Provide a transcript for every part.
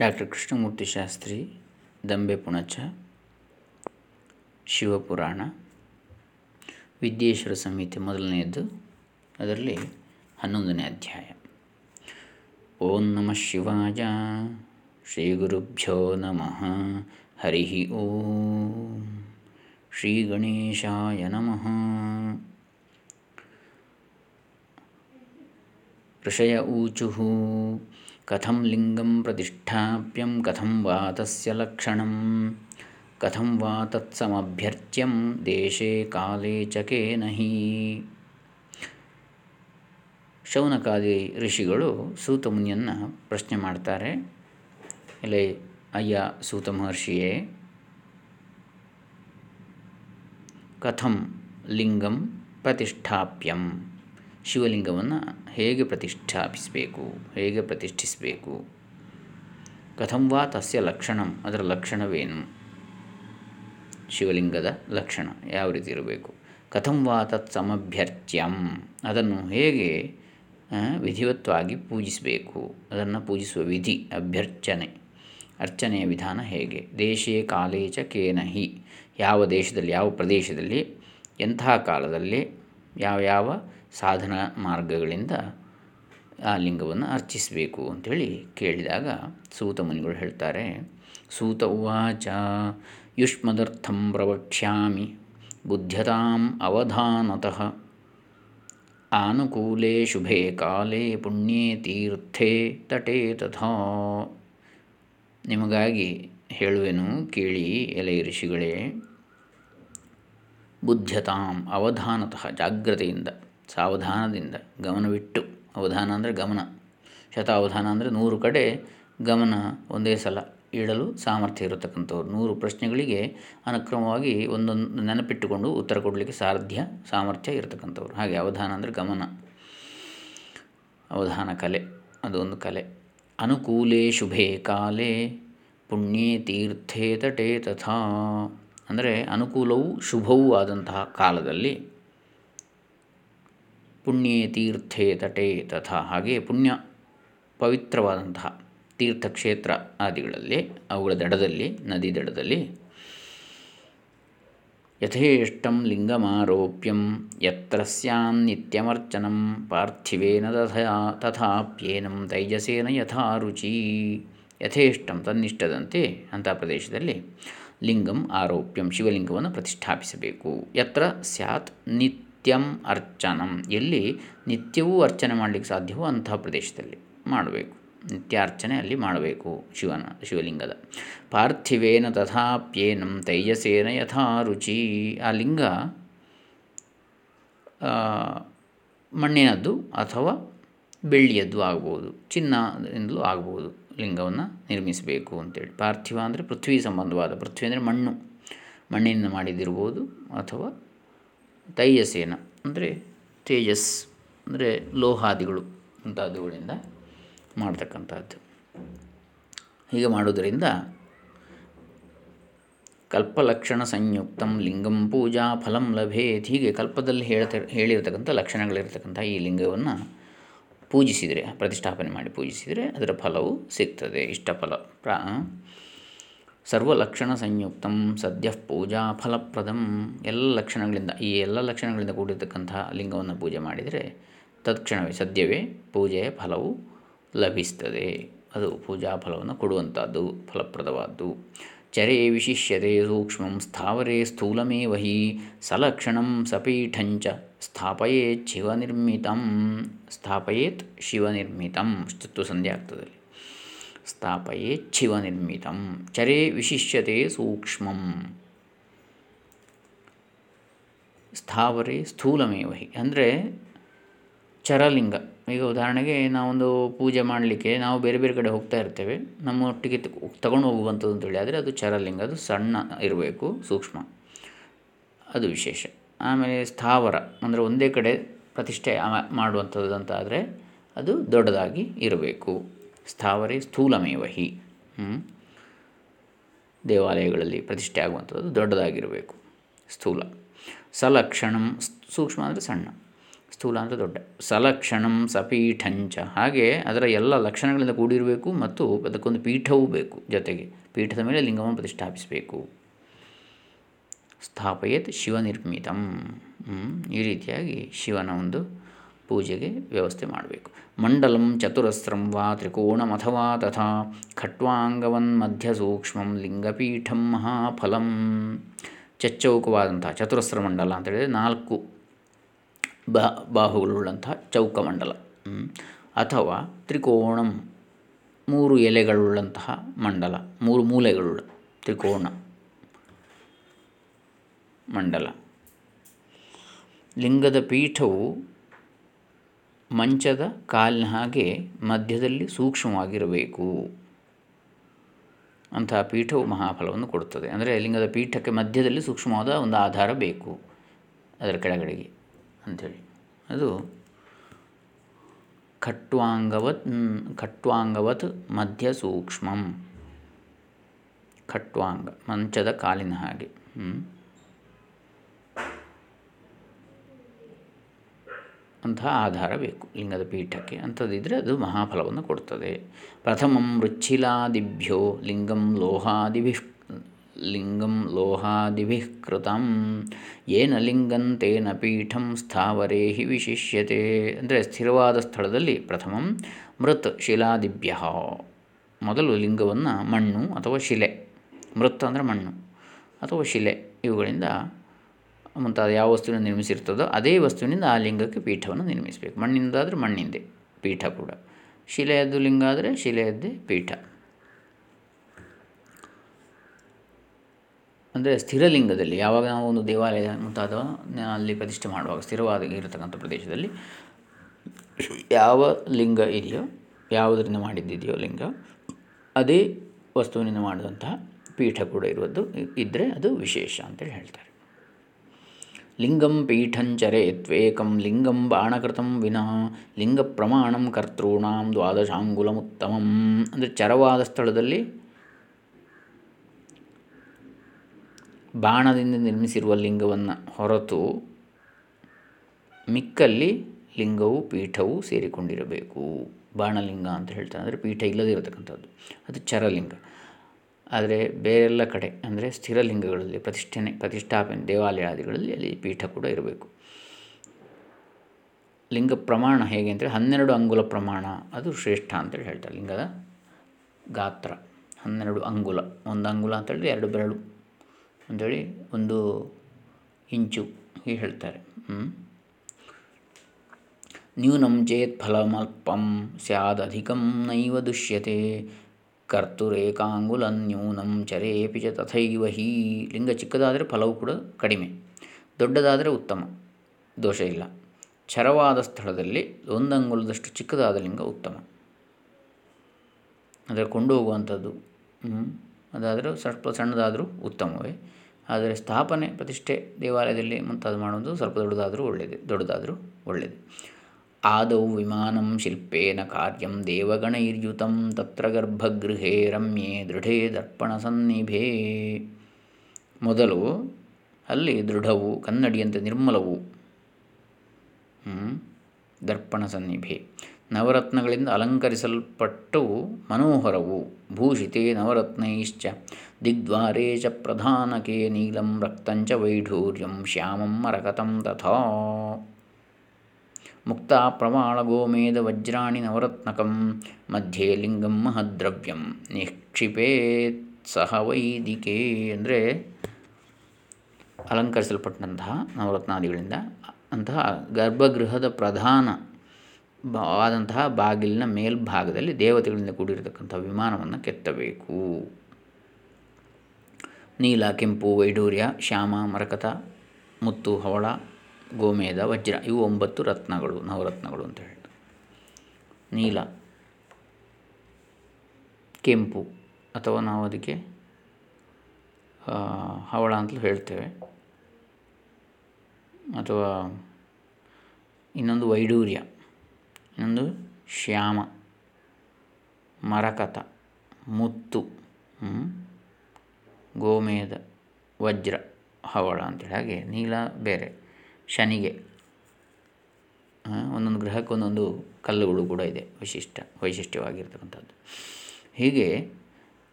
Doctor Krishnamurthy Shastri, Dambe Punacha, Shivapurana, Vidyeshwara ಸಂಹಿತೆ ಮೊದಲನೆಯದು ಅದರಲ್ಲಿ ಹನ್ನೊಂದನೇ ಅಧ್ಯಾಯ. ಓಂ ನಮಃ ಶಿವಾಯ, ಶ್ರೀ ಗುರುಭ್ಯೋ ನಮಃ, ಹರಿ ಓಂ, ಶ್ರೀ ಗಣೇಶಾಯ ನಮಃ. ಋಷಯ ಊಚುಃ ಕಥಂ ಲಿಂಗಂ ಪ್ರತಿಷ್ಠಾಪ್ಯಂ ಕಥಂ ತಸ್ಯ ಲಕ್ಷಣಂ ಕಥಂ ವಾ ತತ್ಸಮಭ್ಯರ್ಚ್ಯಂ ದೇಶೇ ಕಾಲೇ ಚಕೇ ನಹಿ ಹಿ ಶೌನಕಾದಿ ಋಷಿಗಳು ಸೂತ ಮುನಿಯನ್ನು ಪ್ರಶ್ನೆ ಮಾಡ್ತಾರೆ. ಎಲೆ ಅಯ್ಯ ಸೂತ ಮಹರ್ಷಿಯೇ ಕಥಂ ಲಿಂಗಂ ಪ್ರತಿಷ್ಠಾಪ್ಯಂ. ಶಿವಲಿಂಗವನ್ನು ಹೇಗೆ ಪ್ರತಿಷ್ಠಾಪಿಸಬೇಕು, ಹೇಗೆ ಪ್ರತಿಷ್ಠಿಸಬೇಕು? ಕಥಂ ವಾ ತಸ್ಯ ಲಕ್ಷಣಂ, ಅದರ ಲಕ್ಷಣವೇನು? ಶಿವಲಿಂಗದ ಲಕ್ಷಣ ಯಾವ ರೀತಿ ಇರಬೇಕು? ಕಥಂ ವಾ ತತ್ ಸಮಭ್ಯರ್ಥ್ಯಂ, ಅದನ್ನು ಹೇಗೆ ವಿಧಿವತ್ವಾಗಿ ಪೂಜಿಸಬೇಕು? ಅದನ್ನು ಪೂಜಿಸುವ ವಿಧಿ ಅಭ್ಯರ್ಚನೆ ಅರ್ಚನೆಯ ವಿಧಾನ ಹೇಗೆ? ದೇಶೇ ಕಾಲೇ ಚ ಕೇನ ಹಿ. ಯಾವ ದೇಶದಲ್ಲಿ, ಯಾವ ಪ್ರದೇಶದಲ್ಲಿ, ಎಂಥ ಕಾಲದಲ್ಲಿ, ಯಾವ ಯಾವ ಸಾಧನ ಮಾರ್ಗಗಳಿಂದ ಆ ಲಿಂಗವನ್ನು ಅರ್ಚಿಸಬೇಕು ಅಂಥೇಳಿ ಕೇಳಿದಾಗ ಸೂತ ಮುನಿಗಳು ಹೇಳ್ತಾರೆ, ಸೂತ ಉವಾಚ, ಯುಷ್ಮದರ್ಥಂ ಪ್ರವಕ್ಷ್ಯಾಮಿ, ಬುದ್ಧ್ಯತಾಂ ಅವಧಾನತಃ, ಆನುಕೂಲೆ ಶುಭೆ ಕಾಲೇ ಪುಣ್ಯೇ ತೀರ್ಥೇ ತಟೇ ತಥಾ. ನಿಮಗಾಗಿ ಹೇಳುವೆನು ಕೇಳಿ ಎಲೆ ಋಷಿಗಳೇ, ಬುದ್ಧ್ಯತಾಂ ಅವಧಾನತಃ, ಜಾಗ್ರತೆಯಿಂದ ಸಾವಧಾನದಿಂದ ಗಮನವಿಟ್ಟು, ಅವಧಾನ ಅಂದರೆ ಗಮನ. ಶತಾವಧಾನ ಅಂದರೆ ನೂರು ಕಡೆ ಗಮನ ಒಂದೇ ಸಲ ಇಡಲು ಸಾಮರ್ಥ್ಯ ಇರತಕ್ಕಂಥವ್ರು. ನೂರು ಪ್ರಶ್ನೆಗಳಿಗೆ ಅನುಕ್ರಮವಾಗಿ ಒಂದೊಂದು ನೆನಪಿಟ್ಟುಕೊಂಡು ಉತ್ತರ ಕೊಡಲಿಕ್ಕೆ ಸಾಧ್ಯ, ಸಾಮರ್ಥ್ಯ ಇರತಕ್ಕಂಥವ್ರು. ಹಾಗೆ ಅವಧಾನ ಅಂದರೆ ಗಮನ. ಅವಧಾನ ಕಲೆ, ಅದೊಂದು ಕಲೆ. ಅನುಕೂಲೇ ಶುಭೆ ಕಾಲೇ, ಪುಣ್ಯೇ ತೀರ್ಥೇ ತಟೇ ತಥಾ. ಅಂದರೆ ಅನುಕೂಲವೂ ಶುಭವೂ ಆದಂತಹ ಕಾಲದಲ್ಲಿ ಪುಣ್ಯೇ ತೀರ್ಥೇ ತಟೇ ತಥಾ. ಹಾಗೆ ಪುಣ್ಯ ಪವಿತ್ರವಾದಂತಹ ತೀರ್ಥಕ್ಷೇತ್ರ ಆದಿಗಳಲ್ಲಿ, ಅವುಗಳ ದಡದಲ್ಲಿ, ನದಿ ದಡದಲ್ಲಿ ಯಥೇಷ್ಟಂ ಲಿಂಗಮಾರೋಪ್ಯಂ ಯತ್ರ ನಿತ್ಯಮರ್ಚನಂ ಪಾರ್ಥಿವೇನ ತಥಾ ತಥಾಪ್ಯೇನಂ ತೈಜಸೇನ ಯಥಾ ರುಚಿ. ಯಥೇಷ್ಟಂ ತನ್ನಿಷ್ಟದಂತೆ ಅಂಥ ಪ್ರದೇಶದಲ್ಲಿ ಲಿಂಗಂ, ಆರೋಪ್ಯಂ, ಶಿವಲಿಂಗವನ್ನು ಪ್ರತಿಷ್ಠಾಪಿಸಬೇಕು. ಯತ್ರ ಸ್ಯಾತ್ ನಿತ್ಯಂ ಅರ್ಚನಂ. ಎಲ್ಲಿ ನಿತ್ಯವೂ ಅರ್ಚನೆ ಮಾಡಲಿಕ್ಕೆ ಸಾಧ್ಯವೋ ಅಂತಹ ಪ್ರದೇಶದಲ್ಲಿ ಮಾಡಬೇಕು. ನಿತ್ಯಾರ್ಚನೆ ಅಲ್ಲಿ ಮಾಡಬೇಕು ಶಿವನ, ಶಿವಲಿಂಗದ. ಪಾರ್ಥಿವೇನ ತಥಾಪ್ಯೇನಂ ತೈಜಸೇನ ಯಥಾ ರುಚಿ. ಆ ಲಿಂಗ ಮಣ್ಣಿನದ್ದು ಅಥವಾ ಬೆಳ್ಳಿಯದ್ದು ಆಗ್ಬೋದು, ಚಿನ್ನದಿಂದಲೂ ಆಗ್ಬೋದು ಲಿಂಗವನ್ನು ನಿರ್ಮಿಸಬೇಕು ಅಂತೇಳಿ. ಪಾರ್ಥಿವ ಅಂದರೆ ಪೃಥ್ವಿ ಸಂಬಂಧವಾದ, ಪೃಥ್ವಿ ಅಂದರೆ ಮಣ್ಣು. ಮಣ್ಣಿನಿಂದ ಮಾಡಿದಿರ್ಬೋದು ಅಥವಾ ತೈಜಸೇನ, ಅಂದರೆ ತೇಜಸ್, ಅಂದರೆ ಲೋಹಾದಿಗಳು ಮುಂತಾದವುಗಳಿಂದ ಮಾಡ್ತಕ್ಕಂಥದ್ದು. ಹೀಗೆ ಮಾಡೋದರಿಂದ ಕಲ್ಪಲಕ್ಷಣ ಸಂಯುಕ್ತಂ ಲಿಂಗಂ ಪೂಜಾ ಫಲಂ ಲಭೇತ್. ಹೀಗೆ ಕಲ್ಪದಲ್ಲಿ ಹೇಳ್ತ, ಹೇಳಿರ್ತಕ್ಕಂಥ ಲಕ್ಷಣಗಳಿರ್ತಕ್ಕಂಥ ಈ ಲಿಂಗವನ್ನು ಪೂಜಿಸಿದರೆ, ಪ್ರತಿಷ್ಠಾಪನೆ ಮಾಡಿ ಪೂಜಿಸಿದರೆ ಅದರ ಫಲವು ಸಿಗ್ತದೆ ಇಷ್ಟ ಫಲ ಪ್ರಾ ಸರ್ವಲಕ್ಷಣ ಸಂಯುಕ್ತಂ ಸದ್ಯ ಪೂಜಾ ಫಲಪ್ರದಂ. ಎಲ್ಲ ಲಕ್ಷಣಗಳಿಂದ, ಈ ಎಲ್ಲ ಲಕ್ಷಣಗಳಿಂದ ಕೂಡಿರ್ತಕ್ಕಂತಹ ಲಿಂಗವನ್ನು ಪೂಜೆ ಮಾಡಿದರೆ ತತ್ಕ್ಷಣವೇ ಸದ್ಯವೇ ಪೂಜೆಯ ಫಲವು ಲಭಿಸ್ತದೆ. ಅದು ಪೂಜಾ ಫಲವನ್ನು ಕೊಡುವಂಥದ್ದು, ಫಲಪ್ರದವಾದ್ದು. ಚರೆ ವಿಶಿಷ್ಯತೆ ಸೂಕ್ಷ್ಮಂ ಸ್ಥಾವರೇ ಸ್ಥೂಲಮೇವ ಹಿ ಸಲಕ್ಷಣಂ ಸಪೀಠಂಚ ಸ್ಥಾಪಯೇತ್ ಶಿವನಿರ್ಮಿತಂ. ಸ್ಥಾಪಯೇತ್ ಶಿವನಿರ್ಮಿತಂ. ಸ್ತುತ್ವ ಸಂಧ್ಯಾ ಆಗ್ತದಲ್ಲಿ ಸ್ಥಾಪಯೇತ್ ಶಿವನಿರ್ಮಿತಂ ಚರೇ ವಿಶಿಷ್ಯತೆ ಸೂಕ್ಷ್ಮಂ ಸ್ಥಾವರೆ ಸ್ಥೂಲಮೇವ ಹಿ ಅಂದರೆ ಚರಲಿಂಗ ಈಗ ಉದಾಹರಣೆಗೆ ನಾವೊಂದು ಪೂಜೆ ಮಾಡಲಿಕ್ಕೆ ನಾವು ಬೇರೆ ಬೇರೆ ಕಡೆ ಹೋಗ್ತಾ ಇರ್ತೇವೆ. ನಮ್ಮೊಟ್ಟಿಗೆ ತಗೊಂಡು ಹೋಗುವಂಥದ್ದು ಅಂತೇಳಿ ಆದರೆ ಅದು ಚರಲಿಂಗ, ಅದು ಸಣ್ಣ ಇರಬೇಕು, ಸೂಕ್ಷ್ಮ. ಅದು ವಿಶೇಷ. ಆಮೇಲೆ ಸ್ಥಾವರ, ಅಂದರೆ ಒಂದೇ ಕಡೆ ಪ್ರತಿಷ್ಠೆ ಮಾಡುವಂಥದ್ದು ಅಂತ ಆದರೆ ಅದು ದೊಡ್ಡದಾಗಿ ಇರಬೇಕು. ಸ್ಥಾವರೇ ಸ್ಥೂಲಮೇವ ಹಿ. ದೇವಾಲಯಗಳಲ್ಲಿ ಪ್ರತಿಷ್ಠೆ ಆಗುವಂಥದ್ದು ದೊಡ್ಡದಾಗಿರಬೇಕು. ಸ್ಥೂಲ. ಸಲಕ್ಷಣಂ ಸೂಕ್ಷ್ಮ ಅಂದರೆ ಸಣ್ಣ. ಸ್ಥೂಲ ಅಂದರೆ ದೊಡ್ಡ. ಸಲಕ್ಷಣಂ ಸಪೀಠಂಚ. ಹಾಗೆ ಅದರ ಎಲ್ಲ ಲಕ್ಷಣಗಳಿಂದ ಕೂಡಿರಬೇಕು ಮತ್ತು ಅದಕ್ಕೊಂದು ಪೀಠವೂ ಬೇಕು ಜೊತೆಗೆ. ಪೀಠದ ಮೇಲೆ ಲಿಂಗವನ್ನು ಪ್ರತಿಷ್ಠಾಪಿಸಬೇಕು. ಸ್ಥಾಪಯತ್ ಶಿವನಿರ್ಮಿತಂ. ಈ ರೀತಿಯಾಗಿ ಶಿವನ ಒಂದು ಪೂಜೆಗೆ ವ್ಯವಸ್ಥೆ ಮಾಡಬೇಕು. ಮಂಡಲಂ ಚತುರಸ್ರಂ ವಾ ತ್ರಿಕೋಣಮಥವಾ ತಥಾ ಖಟ್ವಾಂಗವನ್ ಮಧ್ಯ ಸೂಕ್ಷ್ಮಂ ಲಿಂಗಪೀಠಂ ಮಹಾಫಲಂ. ಚಚ್ಚೌಕವಾದಂಥ ಚತುರಸ್ರ ಮಂಡಲ ಅಂತ ಅಂತೇಳಿದರೆ ನಾಲ್ಕು ಬಾ ಬಾಹುಗಳುಳ್ಳಂಥ ಚೌಕಮಂಡಲ ಅಥವಾ ತ್ರಿಕೋಣಂ ಮೂರು ಎಲೆಗಳುಳ್ಳಂತಹ ಮಂಡಲ, ಮೂರು ಮೂಲೆಗಳುಳ್ಳ ತ್ರಿಕೋಣ ಮಂಡಲ. ಲಿಂಗದ ಪೀಠವು ಮಂಚದ ಕಾಲಿನ ಹಾಗೆ ಮಧ್ಯದಲ್ಲಿ ಸೂಕ್ಷ್ಮವಾಗಿರಬೇಕು. ಅಂತಹ ಪೀಠವು ಮಹಾಫಲವನ್ನು ಕೊಡುತ್ತದೆ. ಅಂದರೆ ಲಿಂಗದ ಪೀಠಕ್ಕೆ ಮಧ್ಯದಲ್ಲಿ ಸೂಕ್ಷ್ಮವಾದ ಒಂದು ಆಧಾರ ಬೇಕು ಅದರ ಕೆಳಗಡೆಗೆ ಅಂಥೇಳಿ. ಅದು ಖಟ್ವಾಂಗವತ್ ಖಟ್ವಾಂಗವತ್ ಮಧ್ಯ ಸೂಕ್ಷ್ಮಂ. ಖಟ್ವಾಂಗ, ಮಂಚದ ಕಾಲಿನ ಹಾಗೆ ಅಂತಹ ಆಧಾರ ಬೇಕು. ಲಿಂಗದ ಪೀಠಕ್ಕೆ ಅಂಥದ್ದಿದ್ದರೆ ಅದು ಮಹಾಫಲವನ್ನು ಕೊಡ್ತದೆ. ಪ್ರಥಮಂ ಮೃಚ್ಛಿಲಾದಿಭ್ಯೋ ಲಿಂಗಂ ಲೋಹಾದಿಭಿ ಲಿಂಗಂ ಲೋಹಾದಿಭಿ ಕೃತಂ ಏನ ಲಿಂಗಂತೇನ ಪೀಠಂ ಸ್ಥಾವರೇ ಹಿ ವಿಶಿಷ್ಯತೆ. ಅಂದರೆ ಸ್ಥಿರವಾದ ಸ್ಥಳದಲ್ಲಿ ಪ್ರಥಮಂ ಮೃತ್ ಶಿಲಾದಿಭ್ಯ. ಮೊದಲು ಲಿಂಗವನ್ನು ಮಣ್ಣು ಅಥವಾ ಶಿಲೆ. ಮೃತ್ ಅಂದರೆ ಮಣ್ಣು ಅಥವಾ ಶಿಲೆ. ಇವುಗಳಿಂದ ಮುಂತಾದ ಯಾವ ವಸ್ತುವಿನ ನಿರ್ಮಿಸಿರ್ತದೋ ಅದೇ ವಸ್ತುವಿನಿಂದ ಆ ಲಿಂಗಕ್ಕೆ ಪೀಠವನ್ನು ನಿರ್ಮಿಸಬೇಕು. ಮಣ್ಣಿಂದಾದರೆ ಮಣ್ಣಿಂದೆ ಪೀಠ ಕೂಡ. ಶಿಲೆಯದ್ದು ಲಿಂಗ ಆದರೆ ಶಿಲೆಯದ್ದೇ ಪೀಠ. ಅಂದರೆ ಸ್ಥಿರಲಿಂಗದಲ್ಲಿ ಯಾವಾಗ ನಾವು ಒಂದು ದೇವಾಲಯ ಮುಂತಾದ ಅಲ್ಲಿ ಪ್ರತಿಷ್ಠೆ ಮಾಡುವಾಗ ಸ್ಥಿರವಾದ ಇರತಕ್ಕಂಥ ಪ್ರದೇಶದಲ್ಲಿ ಯಾವ ಲಿಂಗ ಇದೆಯೋ, ಯಾವುದರಿಂದ ಮಾಡಿದ್ದಿದೆಯೋ ಲಿಂಗ, ಅದೇ ವಸ್ತುವಿನಿಂದ ಮಾಡಿದಂತಹ ಪೀಠ ಕೂಡ ಇರುವುದು ಇದ್ದರೆ ಅದು ವಿಶೇಷ ಅಂತೇಳಿ ಹೇಳ್ತಾರೆ. ಲಿಂಗಂ ತ್ವೇಕಂ, ಲಿಂಗಂ ಬಾಣಕೃತಂ ವಿನಃ, ಲಿಂಗ ಪ್ರಮಾಣಂ ಕರ್ತॄಣಾಂ ದ್ವಾದಶಾಂಗುಲಮುತ್ತಮಂ. ಅಂದರೆ ಚರವಾದ ಸ್ಥಳದಲ್ಲಿ ಬಾಣದಿಂದ ನಿರ್ಮಿಸಿರುವ ಲಿಂಗವನ್ನು ಹೊರತು ಮಿಕ್ಕಲ್ಲಿ ಲಿಂಗವು ಪೀಠವು ಸೇರಿಕೊಂಡಿರಬೇಕು. ಬಾಣಲಿಂಗ ಅಂತ ಹೇಳ್ತಾರೆ. ಅಂದರೆ ಪೀಠ ಇಲ್ಲದಿರತಕ್ಕಂಥದ್ದು ಅದು ಚರಲಿಂಗ. ಆದರೆ ಬೇರೆಲ್ಲ ಕಡೆ ಅಂದರೆ ಸ್ಥಿರಲಿಂಗಗಳಲ್ಲಿ ಪ್ರತಿಷ್ಠನೆ ಪ್ರತಿಷ್ಠಾಪನೆ ದೇವಾಲಯಾದಿಗಳಲ್ಲಿ ಅಲ್ಲಿ ಪೀಠ ಕೂಡ ಇರಬೇಕು. ಲಿಂಗ ಪ್ರಮಾಣ ಹೇಗೆ ಅಂತೇಳಿ ಹನ್ನೆರಡು ಅಂಗುಲ ಪ್ರಮಾಣ ಅದು ಶ್ರೇಷ್ಠ ಅಂತೇಳಿ ಹೇಳ್ತಾರೆ ಲಿಂಗದ ಗಾತ್ರ. ಹನ್ನೆರಡು ಅಂಗುಲ, ಒಂದು ಅಂಗುಲ ಅಂತೇಳಿ ಎರಡು ಬೆರಳು ಅಂಥೇಳಿ ಒಂದು ಇಂಚು ಹೀಗೆ ಹೇಳ್ತಾರೆ. ನ್ಯೂನಂ ಚೇತ್ ಫಲಮಲ್ಪಂ ಸ್ಯಾದಧಿಕಂ ನೈವ ದುಷ್ಯತೆ ಕರ್ತುರೇಕಾಂಗುಲನ್ಯೂನಂ ಚರೇಪಿ ಚ ತಥೈವ ಹೀ. ಲಿಂಗ ಚಿಕ್ಕದಾದರೆ ಫಲವು ಕೂಡ ಕಡಿಮೆ, ದೊಡ್ಡದಾದರೆ ಉತ್ತಮ, ದೋಷ ಇಲ್ಲ. ಚರವಾದ ಸ್ಥಳದಲ್ಲಿ ಒಂದು ಅಂಗುಲದಷ್ಟು ಚಿಕ್ಕದಾದ ಲಿಂಗ ಉತ್ತಮ. ಅಂದರೆ ಕೊಂಡು ಹೋಗುವಂಥದ್ದು ಅದಾದರೂ ಸ್ವಲ್ಪ ಸಣ್ಣದಾದರೂ ಉತ್ತಮವೇ. ಆದರೆ ಸ್ಥಾಪನೆ, ಪ್ರತಿಷ್ಠೆ ದೇವಾಲಯದಲ್ಲಿ ಮುಂತಾದ ಮಾಡುವುದು ಸ್ವಲ್ಪ ದೊಡ್ಡದಾದರೂ ಒಳ್ಳೆಯದು ದೊಡ್ಡದಾದರೂ ಒಳ್ಳೆಯದು. ಆದೌ ವಿಮಾನಂ ಶಿಲ್ಪೇನ ಕಾರ್ಯಂ ದೇವಗಣೈರ್ಯುತಂ ತತ್ರ ಗರ್ಭಗೃಹೇ रम्ये ದೃಢೇ ದರ್ಪಣಸನ್ನಿಭೇ ಮೊದಲು ಅಲ್ಲಿ ದೃಢವು, ಕನ್ನಡಿಯಂತೆ ನಿರ್ಮಲವು ದರ್ಪಣ ಸನ್ನಿಭೆ. ನವರತ್ನಗಳಿಂದ ಅಲಂಕರಿಸಲ್ಪಟ್ಟು ಮನೋಹರವು, ಭೂಷಿತೆ ನವರತ್ನೈಶ್ಚ, ದಿಗ್ದ್ವಾರೇ ಚ ಪ್ರಧಾನಕೆ ನೀಲಂ ರಕ್ತಂಚ ವೈಢೂರ್ಯಂ ಶ್ಯಾಮಂ ಮರಕತಂ ತಥಾ। ಮುಕ್ತ ಪ್ರಮಾಣ ಗೋಮೇದ ವಜ್ರಾಣಿ ನವರತ್ನಕಂ, ಮಧ್ಯೆ ಲಿಂಗಂ ಮಹದ್ರವ್ಯಂ ನಿಕ್ಷಿಪೇತ್ ಸಹ ವೈದಿಕೆ ಅಂದರೆ ಅಲಂಕರಿಸಲ್ಪಟ್ಟಂತಹ ನವರತ್ನಾದಿಗಳಿಂದ ಅಂತಹ ಗರ್ಭಗೃಹದ ಪ್ರಧಾನ ಆದಂತಹ ಬಾಗಿಲಿನ ಮೇಲ್ಭಾಗದಲ್ಲಿ ದೇವತೆಗಳಿಂದ ಕೂಡಿರತಕ್ಕಂಥ ವಿಮಾನವನ್ನು ಕೆತ್ತಬೇಕು. ನೀಲ, ಕೆಂಪು, ವೈಡೂರ್ಯ, ಶ್ಯಾಮ, ಮರಕತ, ಮುತ್ತು, ಹವಳ ಗೋಮೇಧ ವಜ್ರ, ಇವು ಒಂಬತ್ತು ರತ್ನಗಳು, ನವರತ್ನಗಳು ಅಂತ ಹೇಳ್ತಾರೆ ನೀಲ, ಕೆಂಪು, ಅಥವಾ ನಾವು ಅದಕ್ಕೆ ಹವಳ ಅಂತಲೂ ಹೇಳ್ತೇವೆ. ಅಥವಾ ಇನ್ನೊಂದು ವೈಡೂರ್ಯ, ಇನ್ನೊಂದು ಶ್ಯಾಮ, ಮರಕತ, ಮುತ್ತು ಗೋಮೇಧ ವಜ್ರ, ಹವಳ ಅಂತೇಳಿ. ಹಾಗೆ ನೀಲ ಬೇರೆ. ಶನಿಗೆ. ಒಂದೊಂದು ಗ್ರಹಕ್ಕೆ ಒಂದೊಂದು ಕಲ್ಲುಗಳು ಕೂಡ ಇದೆ, ವಿಶಿಷ್ಟ, ವೈಶಿಷ್ಟ್ಯವಾಗಿರ್ತಕ್ಕಂಥದ್ದು. ಹೀಗೆ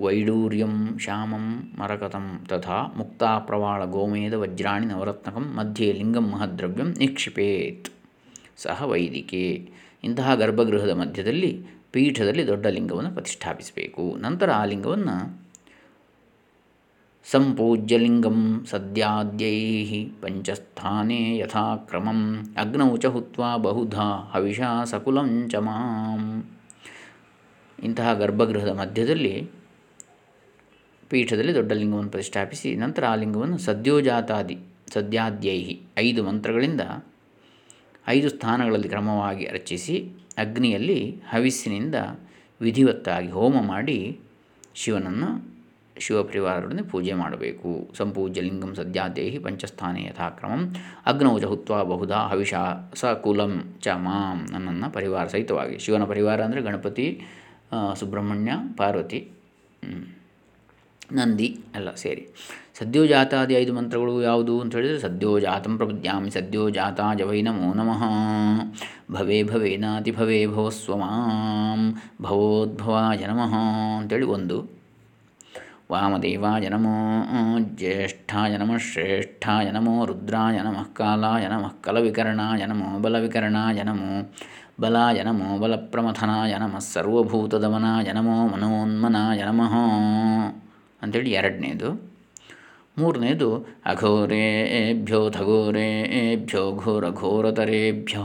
ವೈಡೂರ್ಯಂ, ಶ್ಯಾಮಂ, ಮರಕತಂ ತಥಾ ಮುಕ್ತಾ ಪ್ರವಾಳ ಗೋಮೇದ ವಜ್ರಾಣಿ ನವರತ್ನಕಂ ಮಧ್ಯೆ ಲಿಂಗಂ ಮಹದ್ರವ್ಯಂ ನಿಕ್ಷಿಪೇತ್. ಸಹ ವೈದಿಕೆ, ಇಂತಹ ಗರ್ಭಗೃಹದ ಮಧ್ಯದಲ್ಲಿ ಪೀಠದಲ್ಲಿ ದೊಡ್ಡ ಲಿಂಗವನ್ನು ಪ್ರತಿಷ್ಠಾಪಿಸಬೇಕು. ನಂತರ ಆ ಲಿಂಗವನ್ನು ಸಂಪೂಜ್ಯ ಲಿಂಗಂ ಸದ್ಯಾದ್ಯೈ ಪಂಚಸ್ಥಾನೇ ಯಥಾಕ್ರಮಂ ಅಗ್ನೌ ಚ ಬಹುಧಾ ಹವಿಷಾ ಸಕುಲಂ ಚ ಮಾಂ ಇಂತಹ ಗರ್ಭಗೃಹದ ಮಧ್ಯದಲ್ಲಿ, ಪೀಠದಲ್ಲಿ ದೊಡ್ಡ ಲಿಂಗವನ್ನು ಪ್ರತಿಷ್ಠಾಪಿಸಿ ನಂತರ ಆ ಲಿಂಗವನ್ನು ಸದ್ಯೋಜಾತಾದಿ ಸದ್ಯಾದ್ಯೈ ಐದು ಮಂತ್ರಗಳಿಂದ ಐದು ಸ್ಥಾನಗಳಲ್ಲಿ ಕ್ರಮವಾಗಿ ಅರ್ಚಿಸಿ ಅಗ್ನಿಯಲ್ಲಿ ಹವಿಸ್ಸಿನಿಂದ ವಿಧಿವತ್ತಾಗಿ ಹೋಮ ಮಾಡಿ ಶಿವನನ್ನು ಶಿವಪರಿವಾರರೊಡನೆ ಪೂಜೆ ಮಾಡಬೇಕು. ಸಂಪೂಜ್ಯ ಲಿಂಗಂ ಸದ್ಯಾದೇಹಿ ಪಂಚಸ್ಥಾನೆ ಯಥಾಕ್ರಮಂ. ಅಗ್ನೌಜ ಹುತ್ವ ಬಹುಧಾ ಹವಿಷ ಸ ಕುಲಂ ಚ ಮಾಂ ನನ್ನನ್ನು ಪರಿವಾರ ಸಹಿತವಾಗಿ. ಶಿವನ ಪರಿವಾರ ಅಂದರೆ ಗಣಪತಿ ಸುಬ್ರಹ್ಮಣ್ಯ, ಪಾರ್ವತಿ ನಂದಿ ಎಲ್ಲ ಸೇರಿ. ಸದ್ಯೋಜಾತಾದಿ ಐದು ಮಂತ್ರಗಳು ಯಾವುದು ಅಂತ ಹೇಳಿದರೆ ಸದ್ಯೋಜಾತಂ ಪ್ರಪದ್ಯಾಮಿ ಸದ್ಯೋಜಾತ ಜವೈ ನಮೋ ನಮಃ. ಭವೇ ಭವೇನಾತಿ ಭವೇ ಭವಸ್ವಮಾಂ ಭವೋದ್ಭವಾಯ ನಮಃ ಅಂತೇಳಿ ಒಂದು ವಾಮದೇವಾಯ ನಮೋ ಜ್ಯೇಷ್ಠಾಯ ನಮಃ ಶ್ರೇಷ್ಠಾಯ ನಮೋ ರುದ್ರಾಯ ನಮಃ ಕಾಲಾಯ ನಮಃ ಕಲವಿಕರಣಾಯ ನಮೋ ಬಲವಿಕರಣಾಯ ನಮೋ ಬಲಾಯ ನಮೋ ಬಲಪ್ರಮಥನಾಯ ನಮಃ ಸರ್ವಭೂತದಮನಾಯ ನಮೋ ಮನೋನ್ಮನಾಯ ನಮಃ ಅಂಥೇಳಿ ಎರಡನೇದು. ಮೂರನೇದು ಅಘೋರೇಭ್ಯೋ ಥಘೋರೇಭ್ಯೋ ಘೋರ ಘೋರತರೇಭ್ಯ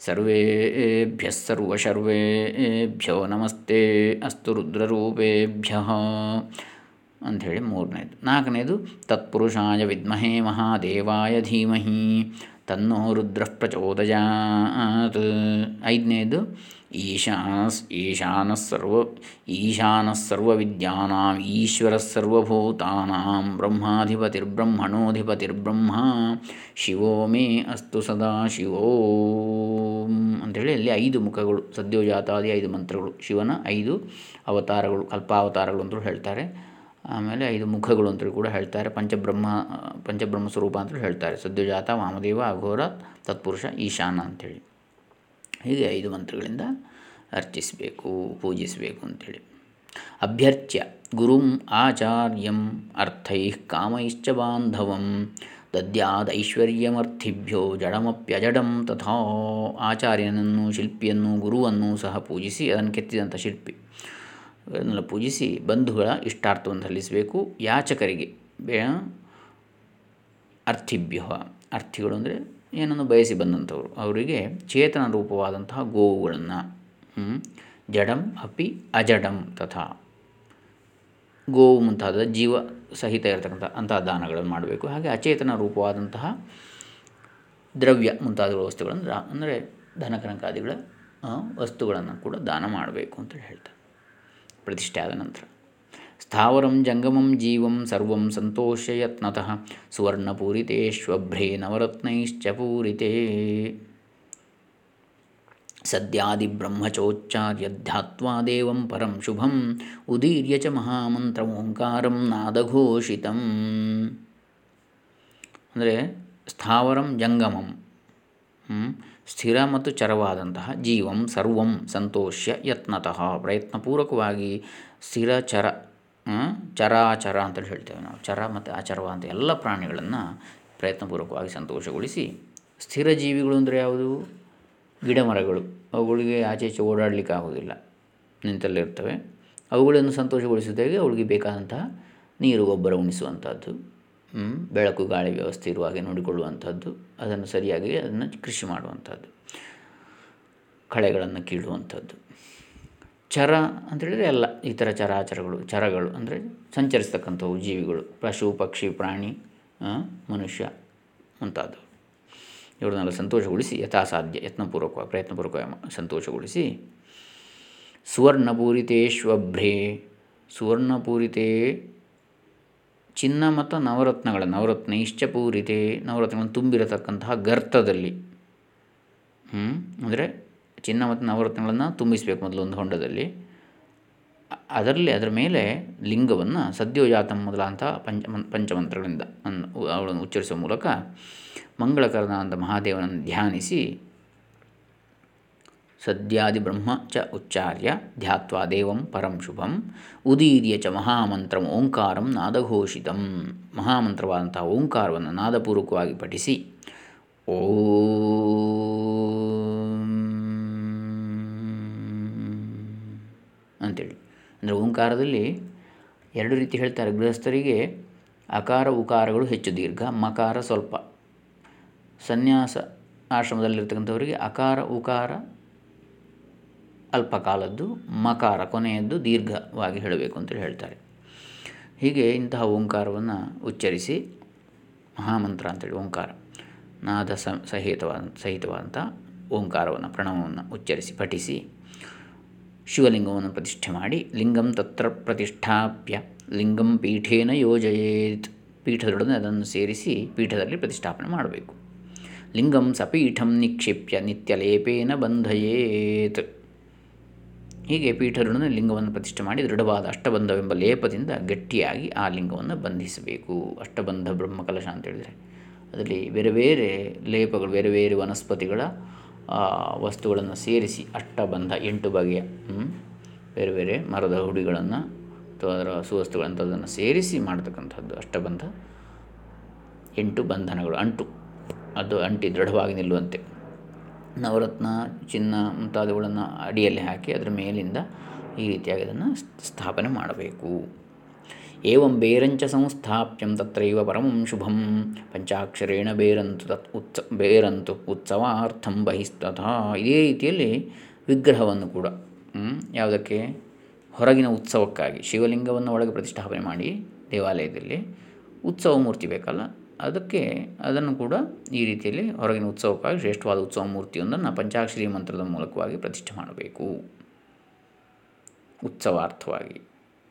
ಸರ್ವೇಭ್ಯ ಸರ್ವಶರ್ವೇಭ್ಯೋ ನಮಸ್ತೆ ಅಸ್ತು ರುದ್ರರೂಪೇಭ್ಯ. ಅಂಥೇಳಿ ಮೂರನೇದು. ನಾಲ್ಕನೇದು, ತತ್ಪುರುಷಾಯ ವಿದ್ಮಹೇ ಮಹಾದೇವಾಯ ಧೀಮಹಿ ತನ್ನೋ ರುದ್ರ ಪ್ರಚೋದಯಾತ್. ಐದನೇದು ಈಶಾನಸ್ ಈಶಾನ ಸರ್ವ, ಈಶಾನ ಸರ್ವವಿದ್ಯಾನಾಂ ಈಶ್ವರ ಸರ್ವಭೂತಾನಾಂ, ಬ್ರಹ್ಮಾಧಿಪತಿರ್ಬ್ರಹ್ಮಣೋಧಿಪತಿರ್ಬ್ರಹ್ಮ, ಶಿವೋ ಮೇ ಅಸ್ತು ಸದಾ ಶಿವೋ. ಅಂಥೇಳಿ ಅಲ್ಲಿ ಐದು ಮುಖಗಳು, ಸದ್ಯೋಜಾತಾದಿ ಐದು ಮಂತ್ರಗಳು, ಶಿವನ ಐದು ಅವತಾರಗಳು, ಕಲ್ಪಾವತಾರಗಳು ಅಂತಲೂ ಹೇಳ್ತಾರೆ. ಆಮೇಲೆ ಐದು ಮುಖಗಳು ಅಂತೇಳಿ ಕೂಡ ಹೇಳ್ತಾರೆ. ಪಂಚಬ್ರಹ್ಮ ಪಂಚಬ್ರಹ್ಮ ಸ್ವರೂಪ ಅಂತೇಳಿ ಹೇಳ್ತಾರೆ. ಸದ್ಯಜಾತ, ವಾಮದೇವ ಅಘೋರ ತತ್ಪುರುಷ, ಈಶಾನ ಅಂಥೇಳಿ ಹೀಗೆ ಐದು ಮಂತ್ರಗಳಿಂದ ಅರ್ಚಿಸಬೇಕು, ಪೂಜಿಸಬೇಕು ಅಂಥೇಳಿ ಅಭ್ಯರ್ಚ್ಯ, ಗುರುಂ ಆಚಾರ್ಯಂ ಅರ್ಥೈ ಕಾಮೈಶ್ಚ ಬಾಂಧವಂ ದದ್ಯಾದೈಶ್ವರ್ಯಮರ್ಥಿಭ್ಯೋ ಜಡಮಪ್ಯಜಡಂ ತಥಾ ಆಚಾರ್ಯನನ್ನು, ಶಿಲ್ಪಿಯನ್ನು, ಗುರುವನ್ನು ಸಹ ಪೂಜಿಸಿ ಅದನ್ನು ಕೆತ್ತಿದಂಥ ಶಿಲ್ಪಿ. ಅದನ್ನೆಲ್ಲ ಪೂಜಿಸಿ ಬಂಧುಗಳ ಇಷ್ಟಾರ್ಥವನ್ನು ಸಲ್ಲಿಸಬೇಕು. ಯಾಚಕರಿಗೆ ಅರ್ಥಿಭ್ಯ. ಅರ್ಥಿಗಳು ಅಂದರೆ ಏನನ್ನು ಬಯಸಿ ಬಂದಂಥವ್ರು. ಅವರಿಗೆ ಚೇತನ ರೂಪವಾದಂತಹ ಗೋವುಗಳನ್ನು ಜಡಂ ಅಪಿ ಅಜಡಂ ತಥಾ. ಗೋವು ಮುಂತಾದ ಜೀವ ಸಹಿತ ಇರತಕ್ಕಂಥ ಅಂತಹ ದಾನಗಳನ್ನು ಮಾಡಬೇಕು. ಹಾಗೆ ಅಚೇತನ ರೂಪವಾದಂತಹ ದ್ರವ್ಯ ಮುಂತಾದ ವಸ್ತುಗಳನ್ನು ಅಂದರೆ ಧನಕನಕಾದಿಗಳ ವಸ್ತುಗಳನ್ನು ಕೂಡ ದಾನ ಮಾಡಬೇಕು ಅಂತೇಳಿ ಹೇಳ್ತಾರೆ. ಪ್ರತಿಷ್ಠೆ ಆದ ನಂತರ. ಸ್ಥಾವರಂ, ಜಂಗಮಂ, ಜೀವಂ ಸರ್ವಂ ಸಂತೋಷಯತ್ನತಃ ಸುವರ್ಣಪೂರಿತೇಶ್ವಭ್ರೇ ನವರತ್ನೈಶ್ಚ ಪೂರಿತೆ. ಸದ್ಯಾದಿಬ್ರಹ್ಮಚೋಚ್ಚಾರ್ಯ ಧ್ಯಾತ್ವಾ ದೇವಂ ಪರಂ ಶುಭಂ, ಉದೀರ್ಯ ಚ ಮಹಾಮಂತ್ರಮೋಂಕಾರಂ ನಾದಘೋಷಿತಂ. ಅಂದರೆ ಸ್ಥಾವರಂ, ಜಂಗಮಂ ಸ್ಥಿರ ಮತ್ತು ಚರವಾದಂತಹ ಜೀವಂ ಸರ್ವಂ ಸಂತೋಷ್ಯ ಯತ್ನತಃ. ಪ್ರಯತ್ನಪೂರ್ವಕವಾಗಿ ಸ್ಥಿರ, ಚರ ಚರಾಚರ ಅಂತೇಳಿ ಹೇಳ್ತೇವೆ ನಾವು. ಚರ ಮತ್ತು ಆಚರವ ಅಂತ ಎಲ್ಲ ಪ್ರಾಣಿಗಳನ್ನು ಪ್ರಯತ್ನಪೂರ್ವಕವಾಗಿ ಸಂತೋಷಗೊಳಿಸಿ ಸ್ಥಿರ ಜೀವಿಗಳು ಅಂದರೆ ಯಾವುದು? ಗಿಡ ಮರಗಳು ಅವುಗಳಿಗೆ ಆಚೆ ಈಚೆ ಓಡಾಡಲಿಕ್ಕೆ ಆಗೋದಿಲ್ಲ ನಿಂತಲ್ಲಿರ್ತವೆ ಅವುಗಳನ್ನು ಸಂತೋಷಗೊಳಿಸಿದಾಗ ಅವಳಿಗೆ ಬೇಕಾದಂತಹ ನೀರು, ಗೊಬ್ಬರ ಉಣಿಸುವಂಥದ್ದು ಬೆಳಕು, ಗಾಳಿ ವ್ಯವಸ್ಥೆ ಇರುವ ಹಾಗೆ ನೋಡಿಕೊಳ್ಳುವಂಥದ್ದು, ಅದನ್ನು ಸರಿಯಾಗಿ ಅದನ್ನು ಕೃಷಿ ಮಾಡುವಂಥದ್ದು, ಕಳೆಗಳನ್ನು ಕೀಳುವಂಥದ್ದು. ಚರ ಅಂತೇಳಿದರೆ ಎಲ್ಲ ಇತರ ಚರಾಚರಗಳು, ಚರಗಳು ಅಂದರೆ ಸಂಚರಿಸ್ತಕ್ಕಂಥವು ಜೀವಿಗಳು, ಪಶು, ಪಕ್ಷಿ, ಪ್ರಾಣಿ ಮನುಷ್ಯ ಮುಂತಾದವು. ಇವ್ರನ್ನೆಲ್ಲ ಸಂತೋಷಗೊಳಿಸಿ ಯಥಾಸಾಧ್ಯ, ಯತ್ನಪೂರ್ವಕ ಪ್ರಯತ್ನಪೂರ್ವಕ ಸಂತೋಷಗೊಳಿಸಿ. ಸುವರ್ಣಪೂರಿತೇಶ್ವಭ್ರೇ ಸುವರ್ಣಪೂರಿತೇ ಚಿನ್ನ ಮತ್ತು ನವರತ್ನಗಳ, ನವರತ್ನ ಇಷ್ಟಪೂರಿತೆ ನವರತ್ನಗಳನ್ನು ತುಂಬಿರತಕ್ಕಂತಹ ಗರ್ತದಲ್ಲಿ ಅಂದರೆ ಚಿನ್ನ ಮತ್ತು ನವರತ್ನಗಳನ್ನು ತುಂಬಿಸಬೇಕು ಮೊದಲು ಒಂದು ಹೊಂಡದಲ್ಲಿ. ಅದರಲ್ಲಿ ಅದರ ಮೇಲೆ ಲಿಂಗವನ್ನು ಸದ್ಯೋಜಾತಂ ಮೊದಲಾದಂಥ ಪಂಚ, ಪಂಚಮಂತ್ರಗಳಿಂದ ಅವಳನ್ನು ಉಚ್ಚರಿಸುವ ಮೂಲಕ ಮಂಗಳಕರನಾದ ಮಹಾದೇವನನ್ನು ಧ್ಯಾನಿಸಿ ಸದ್ಯಾದಿಬ್ರಹ್ಮ ಚ ಉಚ್ಚಾರ್ಯ ಧ್ಯಾತ್ವಾ ದೇವಂ ಪರಂ ಶುಭಂ, ಉದೀರ್ಯ ಚ ಮಹಾಮಂತ್ರಂ ಓಂಕಾರಂ ನಾದಘೋಷಿತಂ. ಮಹಾಮಂತ್ರವಾದಂತಹ ಓಂಕಾರವನ್ನು ನಾದಪೂರ್ವಕವಾಗಿ ಪಠಿಸಿ. ಓ ಅಂತೇಳಿ. ಅಂದರೆ ಓಂಕಾರದಲ್ಲಿ ಎರಡು ರೀತಿ ಹೇಳ್ತಾರೆ ಗೃಹಸ್ಥರಿಗೆ. ಅಕಾರ ಉಕಾರಗಳು ಹೆಚ್ಚು ದೀರ್ಘ, ಮಕಾರ ಸ್ವಲ್ಪ. ಸನ್ಯಾಸ ಆಶ್ರಮದಲ್ಲಿರ್ತಕ್ಕಂಥವರಿಗೆ ಅಕಾರ ಉಕಾರ ಅಲ್ಪ ಕಾಲದ್ದು ಮಕಾರ ಕೊನೆಯದ್ದು ದೀರ್ಘವಾಗಿ ಹೇಳಬೇಕು ಅಂತೇಳಿ ಹೇಳ್ತಾರೆ. ಹೀಗೆ ಇಂತಹ ಓಂಕಾರವನ್ನು ಉಚ್ಚರಿಸಿ ಮಹಾಮಂತ್ರ ಅಂತೇಳಿ ಓಂಕಾರ, ನಾದ ಸಹಿತವಾದ ಸಹಿತವಾದಂಥ ಓಂಕಾರವನ್ನು, ಪ್ರಣವವನ್ನು ಉಚ್ಚರಿಸಿ ಪಠಿಸಿ, ಶಿವಲಿಂಗವನ್ನು ಪ್ರತಿಷ್ಠೆ ಮಾಡಿ, ಲಿಂಗಂ ತತ್ರ ಪ್ರತಿಷ್ಠಾಪ್ಯ, ಲಿಂಗಂ ಪೀಠೇನ ಯೋಜಯೇತ್, ಪೀಠದೊಡನೆ ಅದನ್ನು ಸೇರಿಸಿ ಪೀಠದಲ್ಲಿ ಪ್ರತಿಷ್ಠಾಪನೆ ಮಾಡಬೇಕು. ಲಿಂಗಂ ಸಪೀಠಂ ನಿಕ್ಷಿಪ್ಯ ನಿತ್ಯಲೇಪೇನ ಬಂಧಯೇತ್. ಹೀಗೆ ಪೀಠರುಣನ ಲಿಂಗವನ್ನು ಪ್ರತಿಷ್ಠೆ ಮಾಡಿ ದೃಢವಾದ ಅಷ್ಟಬಂಧವೆಂಬ ಲೇಪದಿಂದ ಗಟ್ಟಿಯಾಗಿ ಆ ಲಿಂಗವನ್ನು ಬಂಧಿಸಬೇಕು. ಅಷ್ಟಬಂಧ ಬ್ರಹ್ಮಕಲಶ ಅಂತ ಹೇಳಿದರೆ. ಅದರಲ್ಲಿ ಬೇರೆ ಬೇರೆ ಲೇಪಗಳು, ಬೇರೆ ಬೇರೆ ವನಸ್ಪತಿಗಳ ವಸ್ತುಗಳನ್ನು ಸೇರಿಸಿ ಅಷ್ಟಬಂಧ, ಎಂಟು ಬಗೆಯ ಬೇರೆ ಬೇರೆ ಮರದ ಹುಡಿಗಳನ್ನು ಅಥವಾ ಅದರ ಸುವಸ್ತುಗಳಂಥದ್ದನ್ನು ಸೇರಿಸಿ ಮಾಡತಕ್ಕಂಥದ್ದು ಅಷ್ಟಬಂಧ. ಎಂಟು ಬಂಧನಗಳು, ಅಂಟು. ಅದು ಅಂಟಿ ದೃಢವಾಗಿ ನಿಲ್ಲುವಂತೆ. ನವರತ್ನ, ಚಿನ್ನ ಮುಂತಾದವುಗಳನ್ನು ಅಡಿಯಲ್ಲಿ ಹಾಕಿ ಅದರ ಮೇಲಿಂದ ಈ ರೀತಿಯಾಗಿ ಅದನ್ನು ಸ್ಥಾಪನೆ ಮಾಡಬೇಕು. ಏವಂ ಬೇರಂಚ ಸಂಸ್ಥಾಪ್ಯಂ ತತ್ರೈವ ಪರಮಂ ಶುಭಂ ಪಂಚಾಕ್ಷರೇಣ ಬೇರಂತು ತತ್ ಉತ್ಸ, ಬೇರಂತು ಉತ್ಸವಾರ್ಥಂ ಬಹಿಸ್ತಥ. ಇದೇ ರೀತಿಯಲ್ಲಿ ವಿಗ್ರಹವನ್ನು ಕೂಡ ಯಾವುದಕ್ಕೆ? ಹೊರಗಿನ ಉತ್ಸವಕ್ಕಾಗಿ ಶಿವಲಿಂಗವನ್ನು ಒಳಗೆ ಪ್ರತಿಷ್ಠಾಪನೆ ಮಾಡಿ ದೇವಾಲಯದಲ್ಲಿ ಉತ್ಸವ ಮೂರ್ತಿ ಬೇಕಲ್ಲ? ಅದಕ್ಕೆ ಅದನ್ನು ಕೂಡ ಈ ರೀತಿಯಲ್ಲಿ ಹೊರಗಿನ ಉತ್ಸವಕ್ಕಾಗಿ ಶ್ರೇಷ್ಠವಾದ ಉತ್ಸವ ಮೂರ್ತಿಯೊಂದನ್ನು ಪಂಚಾಕ್ಷರಿ ಮಂತ್ರದ ಮೂಲಕವಾಗಿ ಪ್ರತಿಷ್ಠೆ ಮಾಡಬೇಕು. ಉತ್ಸವಾರ್ಥವಾಗಿ.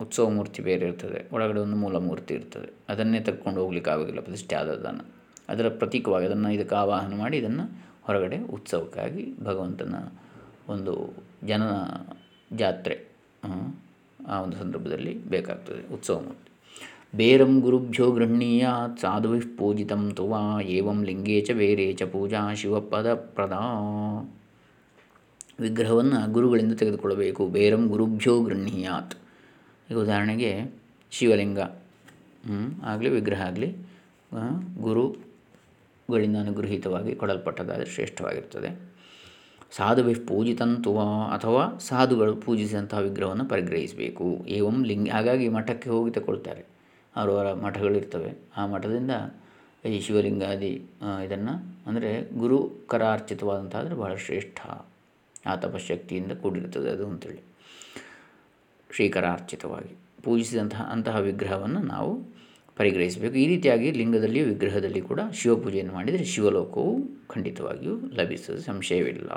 ಉತ್ಸವ ಮೂರ್ತಿ ಬೇರೆ ಇರ್ತದೆ. ಒಳಗಡೆ ಒಂದು ಮೂಲ ಮೂರ್ತಿ ಇರ್ತದೆ. ಅದನ್ನೇ ತಕ್ಕೊಂಡು ಹೋಗ್ಲಿಕ್ಕೆ ಆಗೋದಿಲ್ಲ ಪ್ರತಿಷ್ಠೆ ಆದದ್ದನ್ನು. ಅದರ ಪ್ರತೀಕವಾಗಿ ಅದನ್ನು ಇದಕ್ಕೆ ಆವಾಹನ ಮಾಡಿ ಇದನ್ನು ಹೊರಗಡೆ ಉತ್ಸವಕ್ಕಾಗಿ ಭಗವಂತನ ಒಂದು ಜನ ಜಾತ್ರೆ ಆ ಒಂದು ಸಂದರ್ಭದಲ್ಲಿ ಬೇಕಾಗ್ತದೆ ಉತ್ಸವ ಮೂರ್ತಿ. ಬೇರಂ ಗುರುಭ್ಯೋ ಗೃಹಣೀಯಾತ್ ಸಾಧುವಿ ಪೂಜಿತಂ ತುವಾ ಏವಂ ಲಿಂಗೇ ಚ ಬೇರೆ ಚ ಪೂಜಾ ಶಿವಪದ ಪ್ರದಾ. ವಿಗ್ರಹವನ್ನು ಗುರುಗಳಿಂದ ತೆಗೆದುಕೊಳ್ಳಬೇಕು. ಬೇರಂ ಗುರುಭ್ಯೋ ಗೃಹಣೀಯಾತ್. ಈಗ ಉದಾಹರಣೆಗೆ ಶಿವಲಿಂಗ. ಆಗಲಿ, ವಿಗ್ರಹ ಆಗಲಿ ಗುರುಗಳಿಂದ ಅನುಗೃಹೀತವಾಗಿ ಕೊಡಲ್ಪಟ್ಟದಾದರೆ ಶ್ರೇಷ್ಠವಾಗಿರ್ತದೆ. ಸಾಧುವಿ ಪೂಜಿತಂತುವ ಅಥವಾ ಸಾಧುಗಳು ಪೂಜಿಸಿದಂತಹ ವಿಗ್ರಹವನ್ನು ಪರಿಗ್ರಹಿಸಬೇಕು. ಏವಂ ಲಿಂಗ, ಹಾಗಾಗಿ ಮಠಕ್ಕೆ ಹೋಗಿ ತಗೊಳ್ತಾರೆ. ಅವರವರ ಮಠಗಳಿರ್ತವೆ. ಆ ಮಠದಿಂದ ಈ ಶಿವಲಿಂಗಾದಿ ಇದನ್ನು ಅಂದರೆ ಗುರು ಕರಾರ್ಚಿತವಾದಂತಾದರೆ ಬಹಳ ಶ್ರೇಷ್ಠ ಆ ತಪಶಕ್ತಿಯಿಂದ ಕೂಡಿರ್ತದೆ ಅದು ಅಂತೇಳಿ. ಶ್ರೀಕರಾರ್ಚಿತವಾಗಿ ಪೂಜಿಸಿದಂತಹ ಅಂತಹ ವಿಗ್ರಹವನ್ನು ನಾವು ಪರಿಗ್ರಹಿಸಬೇಕು. ಈ ರೀತಿಯಾಗಿ ಲಿಂಗದಲ್ಲಿ ವಿಗ್ರಹದಲ್ಲಿ ಕೂಡ ಶಿವಪೂಜೆಯನ್ನು ಮಾಡಿದರೆ ಶಿವಲೋಕವು ಖಂಡಿತವಾಗಿಯೂ ಲಭಿಸುತ್ತದೆ ಸಂಶಯವಿಲ್ಲ.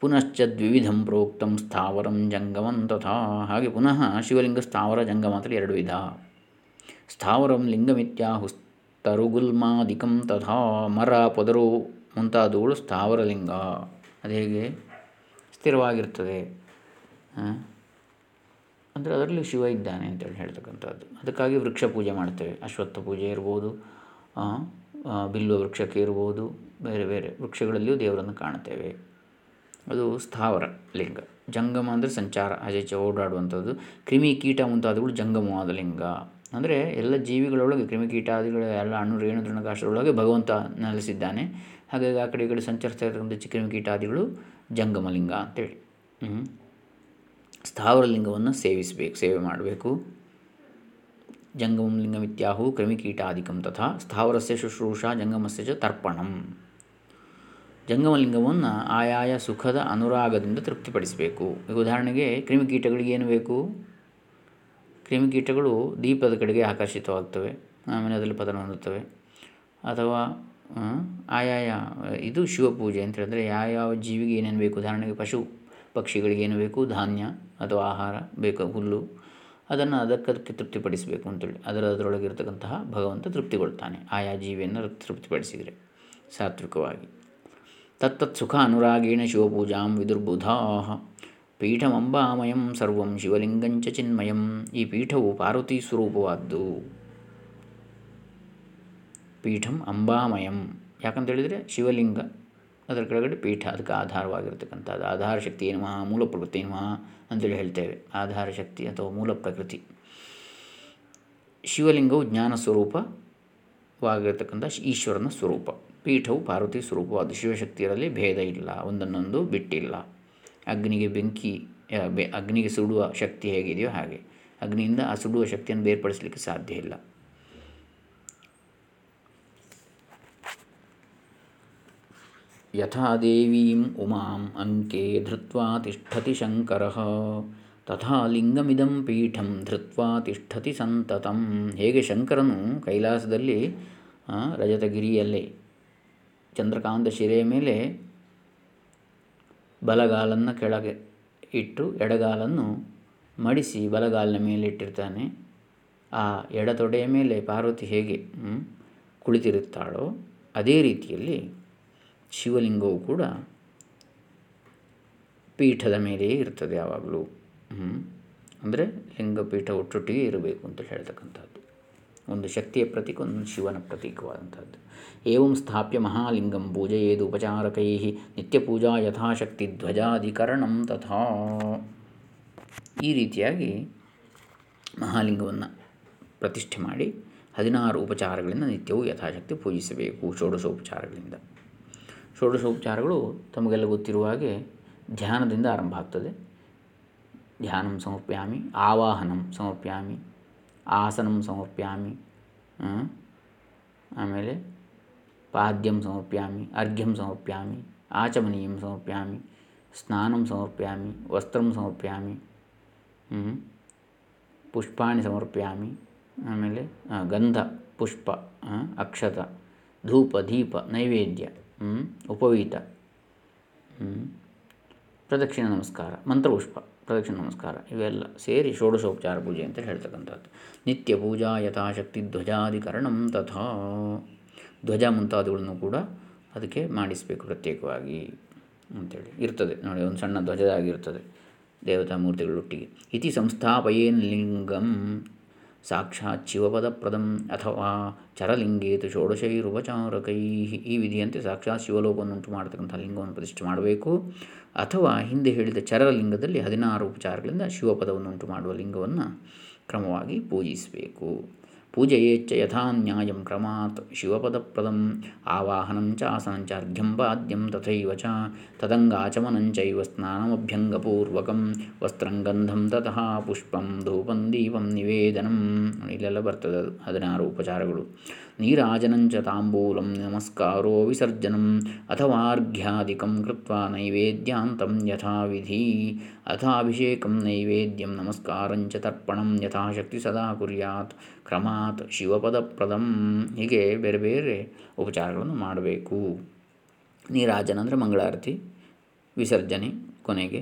ಪುನಶ್ಚ ದ್ವಿವಿಧಂ ಪ್ರೋಕ್ತಂ ಸ್ಥಾವರಂ ಜಂಗಮಂ ತಥಾ. ಹಾಗೆ ಪುನಃ ಶಿವಲಿಂಗ ಸ್ಥಾವರ ಜಂಗಮ ಅಂತೇಳಿ ಎರಡು ವಿಧ. ಸ್ಥಾವರಂ ಲಿಂಗಮಿತ್ಯಾಹುಸ್ತರುಗುಲ್ಮಾದಿಕಂ ತಥಾ. ಮರ, ಪೊದರು ಮುಂತಾದವುಗಳು ಸ್ಥಾವರಲಿಂಗ. ಅದು ಹೇಗೆ? ಸ್ಥಿರವಾಗಿರ್ತದೆ. ಅಂದರೆ ಅದರಲ್ಲಿ ಶಿವ ಇದ್ದಾನೆ ಅಂತೇಳಿ ಹೇಳ್ತಕ್ಕಂಥದ್ದು. ಅದಕ್ಕಾಗಿ ವೃಕ್ಷ ಪೂಜೆ ಮಾಡ್ತೇವೆ. ಅಶ್ವತ್ಥ ಪೂಜೆ ಇರ್ಬೋದು ಬಿಲ್ವ ವೃಕ್ಷಕ್ಕೆ ಇರ್ಬೋದು, ಬೇರೆ ಬೇರೆ ವೃಕ್ಷಗಳಲ್ಲಿಯೂ ದೇವರನ್ನು ಕಾಣ್ತೇವೆ. ಅದು ಸ್ಥಾವರ ಲಿಂಗ. ಜಂಗಮ ಅಂದರೆ ಸಂಚಾರ ಆಚೆ ಓಡಾಡುವಂಥದ್ದು. ಕ್ರಿಮಿ ಕೀಟ ಮುಂತಾದವುಗಳು ಜಂಗಮವಾದ ಲಿಂಗ. ಅಂದರೆ ಎಲ್ಲ ಜೀವಿಗಳೊಳಗೆ ಕ್ರಿಮಿಕೀಟಾದಿಗಳ ಎಲ್ಲ ಅಣು ರೇಣು ತೃಣಕಾಶಗಳೊಳಗೆ ಭಗವಂತ ನೆಲೆಸಿದ್ದಾನೆ. ಹಾಗಾಗಿ ಆ ಕಡೆ ಈ ಕಡೆ ಸಂಚರಿಸ್ತಾ ಇರತಕ್ಕಂಥ ಕ್ರಿಮಿಕೀಟಾದಿಗಳು ಜಂಗಮಲಿಂಗ ಅಂತೇಳಿ. ಸ್ಥಾವರ ಲಿಂಗವನ್ನು ಸೇವಿಸಬೇಕು, ಸೇವೆ ಮಾಡಬೇಕು. ಜಂಗಮಲಿಂಗಮಿತ್ಯಾಹು ಕ್ರಿಮಿಕೀಟಾಧಿಕಂ ತಥಾ ಸ್ಥಾವರಸ್ಯ ಶುಶ್ರೂಷಾ ಜಂಗಮಸ್ಯ ಚ ತರ್ಪಣಂ. ಜಂಗಮಲಿಂಗವನ್ನು ಆಯಾಯ ಸುಖದ ಅನುರಾಗದಿಂದ ತೃಪ್ತಿಪಡಿಸಬೇಕು. ಈಗ ಉದಾಹರಣೆಗೆ ಕ್ರಿಮಿಕೀಟಗಳಿಗೆ ಏನು ಬೇಕು? ಕ್ರಿಮಿಕೀಟಗಳು ದೀಪದ ಕಡೆಗೆ ಆಕರ್ಷಿತವಾಗ್ತವೆ, ಆಮೇಲೆ ಅದರಲ್ಲಿ ಪತನ ಹೊಂದುತ್ತವೆ. ಅಥವಾ ಆಯಾಯ, ಇದು ಶಿವಪೂಜೆ ಅಂತ ಹೇಳಿದ್ರೆ ಯಾವ್ಯಾವ ಜೀವಿಗೆ ಏನೇನು ಬೇಕು? ಉದಾಹರಣೆಗೆ ಪಶು ಪಕ್ಷಿಗಳಿಗೆ ಏನು ಬೇಕು? ಧಾನ್ಯ ಅಥವಾ ಆಹಾರ ಬೇಕು, ಹುಲ್ಲು. ಅದನ್ನು ಅದಕ್ಕದಕ್ಕೆ ತೃಪ್ತಿಪಡಿಸಬೇಕು ಅಂತೇಳಿ ಅದರ ಅದರೊಳಗಿರ್ತಕ್ಕಂತಹ ಭಗವಂತ ತೃಪ್ತಿಗೊಳ್ತಾನೆ. ಆಯಾ ಜೀವಿಯನ್ನು ತೃಪ್ತಿಪಡಿಸಿದರೆ ಸಾತ್ವಿಕವಾಗಿ. ಸುಖ ಅನುರಾಗೇಣ ಶಿವಪೂಜಾಂ ವಿದುರ್ಬುಧಾ ಪೀಠಮಂಬಾಮಯಂ ಸರ್ವಂ ಶಿವಲಿಂಗಂಚ ಚಿನ್ಮಯಂ ಈ ಪೀಠವು ಪಾರ್ವತಿ ಸ್ವರೂಪವಾದ್ದು ಪೀಠಂ ಅಂಬಾಮಯಂ ಯಾಕಂತ ಹೇಳಿದರೆ ಶಿವಲಿಂಗ ಅದರ ಕೆಳಗಡೆ ಪೀಠ ಅದಕ್ಕೆ ಆಧಾರವಾಗಿರ್ತಕ್ಕಂಥದ್ದು ಆಧಾರ ಶಕ್ತಿ ಏನು ಮೂಲ ಪ್ರಕೃತಿ ಏನು ಅಂತೇಳಿ ಹೇಳ್ತೇವೆ ಆಧಾರ ಶಕ್ತಿ ಅಥವಾ ಮೂಲ ಪ್ರಕೃತಿ ಶಿವಲಿಂಗವು ಜ್ಞಾನ ಸ್ವರೂಪವಾಗಿರ್ತಕ್ಕಂಥ ಈಶ್ವರನ ಸ್ವರೂಪ ಪೀಠವು ಪಾರ್ವತಿ ಸ್ವರೂಪವಾದ ಶಿವಶಕ್ತಿಯರಲ್ಲಿ ಭೇದ ಇಲ್ಲ, ಒಂದನ್ನೊಂದು ಬಿಟ್ಟಿಲ್ಲ. ಅಗ್ನಿಗೆ ಬೆಂಕಿ ಅಗ್ನಿಗೆ ಸುಡುವ ಶಕ್ತಿ ಹೇಗಿದೆಯೋ ಹಾಗೆ. ಅಗ್ನಿಯಿಂದ ಆ ಸುಡುವ ಶಕ್ತಿಯನ್ನು ಬೇರ್ಪಡಿಸಲಿಕ್ಕೆ ಸಾಧ್ಯ ಇಲ್ಲ. ಯಥಾ ದೇವೀಂ ಉಮಾಂ ಅಂಕೆ ಧೃತ್ವಾ ತಿಷ್ಠತಿ ಶಂಕರ. ತಥಾ ಲಿಂಗಮಿದಂ ಪೀಠಂ ಧೃತ್ವಾ ತಿಷ್ಠತಿ ಸಂತತಂ. ಹೇಗೆ ಶಂಕರನು ಕೈಲಾಸದಲ್ಲಿ ರಜತಗಿರಿಯಲ್ಲೇ ಚಂದ್ರಕಾಂತ ಶಿರೆಯ ಮೇಲೆ ಬಲಗಾಲನ್ನು ಕೆಳಗೆ ಇಟ್ಟು ಎಡಗಾಲನ್ನು ಮಡಿಸಿ ಬಲಗಾಲಿನ ಮೇಲೆ ಇಟ್ಟಿರ್ತಾನೆ. ಆ ಎಡತೊಡೆಯ ಮೇಲೆ ಪಾರ್ವತಿ ಹೇಗೆ ಕುಳಿತಿರುತ್ತಾಳೋ ಅದೇ ರೀತಿಯಲ್ಲಿ ಶಿವಲಿಂಗವು ಕೂಡ ಪೀಠದ ಮೇಲೆಯೇ ಇರ್ತದೆ ಯಾವಾಗಲೂ ಅಂದರೆ ಲಿಂಗಪೀಠ ಒಟ್ಟೊಟ್ಟಿಗೆ ಇರಬೇಕು ಅಂತ ಹೇಳ್ತಕ್ಕಂಥದ್ದು. ಒಂದು ಶಕ್ತಿಯ ಪ್ರತೀಕ, ಒಂದು ಶಿವನ ಪ್ರತೀಕವಾದಂಥದ್ದು. ಏವಂ ಸ್ಥಾಪ್ಯ ಮಹಾಲಿಂಗಂ ಪೂಜೆಯೇದು ಉಪಚಾರಕೈ ನಿತ್ಯಪೂಜಾ ಯಥಾಶಕ್ತಿ ಧ್ವಜಾಧಿಕರಣಂ ತಥಾ ಈ ರೀತಿಯಾಗಿ ಮಹಾಲಿಂಗವನ್ನು ಪ್ರತಿಷ್ಠೆ ಮಾಡಿ ಹದಿನಾರು ಉಪಚಾರಗಳಿಂದ ನಿತ್ಯವೂ ಯಥಾಶಕ್ತಿ ಪೂಜಿಸಬೇಕು ಷೋಡಶೋಪಚಾರಗಳಿಂದ. ಷೋಡಶೋಪಚಾರಗಳು ತಮಗೆಲ್ಲ ಗೊತ್ತಿರುವ ಹಾಗೆ ಧ್ಯಾನದಿಂದ ಆರಂಭ ಆಗ್ತದೆ. ಧ್ಯಾನಂ ಸಮರ್ಪ್ಯಾಮಿ, ಆವಾಹನಂ ಸಮರ್ಪ್ಯಾಮಿ, ಆಸನಂ ಸಮರ್ಪ್ಯಾಮಿ ಆಮೇಲೆ ಪಾದ್ಯಂ ಸಮರ್ಪ್ಯಾಮಿ ಅರ್ಘ್ಯಂ ಸಮರ್ಪ್ಯಾಮಿ ಆಚಮನೀಯಂ ಸಮರ್ಪ್ಯಾಮಿ ಸ್ನಾನಂ ಸಮರ್ಪ್ಯಾಮಿ ವಸ್ತ್ರಂ ಸಮರ್ಪ್ಯಾಮಿ ಪುಷ್ಪಾಣಿ ಸಮರ್ಪ್ಯಾಮಿ ಆಮೇಲೆ ಗಂಧ ಪುಷ್ಪ ಅಕ್ಷತ ಧೂಪ ದೀಪ ನೈವೇದ್ಯ ಉಪವೀತ ಪ್ರದಕ್ಷಿಣ ನಮಸ್ಕಾರ ಮಂತ್ರಪುಷ್ಪ ಪ್ರದಕ್ಷಿಣ ನಮಸ್ಕಾರ ಇವೆಲ್ಲ ಸೇರಿ ಷೋಡಶೋಪಚಾರ ಪೂಜೆ ಅಂತ ಹೇಳ್ತಕ್ಕಂಥದ್ದು ನಿತ್ಯ ಪೂಜಾ ಯಥಾಶಕ್ತಿ ಧ್ವಜಾಧಿಕರಣಂ ತಥಾ ಧ್ವಜ ಮುಂತಾದವುಗಳನ್ನು ಕೂಡ ಅದಕ್ಕೆ ಮಾಡಿಸಬೇಕು ಪ್ರತ್ಯೇಕವಾಗಿ ಅಂತೇಳಿ. ಇರ್ತದೆ. ನೋಡಿ, ಒಂದು ಸಣ್ಣ ಧ್ವಜದಾಗಿರ್ತದೆ. ದೇವತಾ ಮೂರ್ತಿಗಳೊಟ್ಟಿಗೆ. ಇತಿ ಸಂಸ್ಥಾಪಯೇನ್ ಲಿಂಗಂ ಸಾಕ್ಷಾತ್ ಶಿವಪದಪ್ರದಂ ಅಥವಾ ಚರಲಿಂಗೇತು ಷೋಡಶೈರುಪಚಾರಕೈ ಈ ವಿಧಿಯಂತೆ ಸಾಕ್ಷಾತ್ ಶಿವಲೋಕವನ್ನುಂಟು ಮಾಡತಕ್ಕಂಥ ಲಿಂಗವನ್ನು ಪ್ರತಿಷ್ಠೆ ಮಾಡಬೇಕು. ಅಥವಾ ಹಿಂದೆ ಹೇಳಿದ ಚರಲಿಂಗದಲ್ಲಿ ಹದಿನಾರು ಉಪಚಾರಗಳಿಂದ ಶಿವಪದವನ್ನುಂಟು ಮಾಡುವ ಲಿಂಗವನ್ನು ಕ್ರಮವಾಗಿ ಪೂಜಿಸಬೇಕು. ಪೂಜೆಯೇಚ್ಚ ಯಥಾ ನ್ಯಾಯಂ ಕ್ರಮಾತ್ ಶಿವಪದಪ್ರದಂ ಆವಾಹನಂ ಚ ಆಸನಂ ಚ ಅರ್ಘ್ಯಂ ಪಾದ್ಯಂ ತಥೈವ ಚ ತದಂಗಾಚಮನಂಚೈವ ಸ್ನಾನಮಭ್ಯಂಗಪೂರ್ವಕಂ ವಸ್ತ್ರಂ ಗಂಧಂ ತತಃ ಪುಷ್ಪಂ ಧೂಪಂ ದೀಪಂ ನಿವೇದನಂ ಇಲ್ಲೆಲ್ಲ ಬರ್ತದೆ ಅದು ಹದಿನಾರು ಉಪಚಾರಗಳು. ನೀರಾಜನಂಚ ತಾಂಬೂಲಂ ನಮಸ್ಕಾರೋ ವಿಸರ್ಜನಂ ಅಥವಾರ್ಘ್ಯಾದಿಕಂ ಕೃತ್ವಾ ನೈವೇದ್ಯಾಂತಂ ಯಥಾವಿಧಿ ಅಥಾಭಿಷೇಕಂ ನೈವೇದ್ಯಂ ನಮಸ್ಕಾರಂಚ ತರ್ಪಣಂ ಯಥಾಶಕ್ತಿ ಸದಾ ಕುರ್ಯಾತ್ ಕ್ರಮಾತ್ ಶಿವಪದಪ್ರದಂ. ಹೀಗೆ ಬೇರೆ ಬೇರೆ ಉಪಚಾರಗಳನ್ನು ಮಾಡಬೇಕು. ನೀರಾಜನ ಅಂದರೆ ಮಂಗಳಾರತಿ, ವಿಸರ್ಜನೆ ಕೊನೆಗೆ.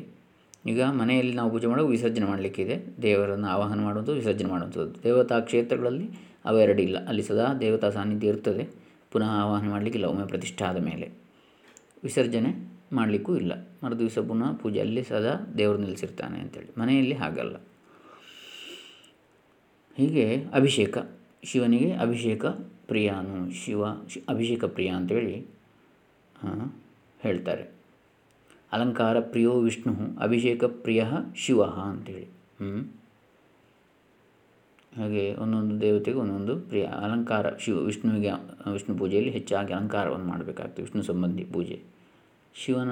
ಈಗ ಮನೆಯಲ್ಲಿ ನಾವು ಪೂಜೆ ಮಾಡೋ ವಿಸರ್ಜನೆ ಮಾಡಲಿಕ್ಕಿದೆ ದೇವರನ್ನು ಆವಾಹನ ಮಾಡುವುದು ವಿಸರ್ಜನೆ ಮಾಡುವಂಥದ್ದು. ದೇವತಾ ಕ್ಷೇತ್ರಗಳಲ್ಲಿ ಅವೆರಡಿಲ್ಲ ಅಲ್ಲಿ ಸದಾ ದೇವತಾ ಸಾನ್ನಿಧ್ಯ ಇರ್ತದೆ. ಪುನಃ ಆವಾಹನೆ ಮಾಡಲಿಕ್ಕಿಲ್ಲ, ಒಮ್ಮೆ ಪ್ರತಿಷ್ಠೆ ಆದ ಮೇಲೆ. ವಿಸರ್ಜನೆ ಮಾಡಲಿಕ್ಕೂ ಇಲ್ಲ. ಮರು ದಿವಸ ಪುನಃ ಪೂಜೆ. ಅಲ್ಲಿ ಸದಾ ದೇವರು ನಿಲ್ಲಿಸಿರ್ತಾನೆ ಅಂತೇಳಿ. ಮನೆಯಲ್ಲಿ ಹಾಗಲ್ಲ. ಹೀಗೆ ಅಭಿಷೇಕ, ಶಿವನಿಗೆ ಅಭಿಷೇಕ ಪ್ರಿಯಾನು, ಶಿವ ಅಭಿಷೇಕ ಪ್ರಿಯ ಅಂತೇಳಿ ಹೇಳ್ತಾರೆ. ಅಲಂಕಾರ ಪ್ರಿಯೋ ವಿಷ್ಣು, ಅಭಿಷೇಕ ಪ್ರಿಯ ಶಿವ ಅಂತೇಳಿ. ಹ್ಞೂ ಹಾಗೆ ಒಂದೊಂದು ದೇವತೆಗೆ ಒಂದೊಂದು ಪ್ರಿಯ, ಅಲಂಕಾರ ಶಿವ, ವಿಷ್ಣುವಿಗೆ, ವಿಷ್ಣು ಪೂಜೆಯಲ್ಲಿ ಹೆಚ್ಚಾಗಿ ಅಲಂಕಾರವನ್ನು ಮಾಡಬೇಕಾಗ್ತದೆ, ವಿಷ್ಣು ಸಂಬಂಧಿ ಪೂಜೆ. ಶಿವನ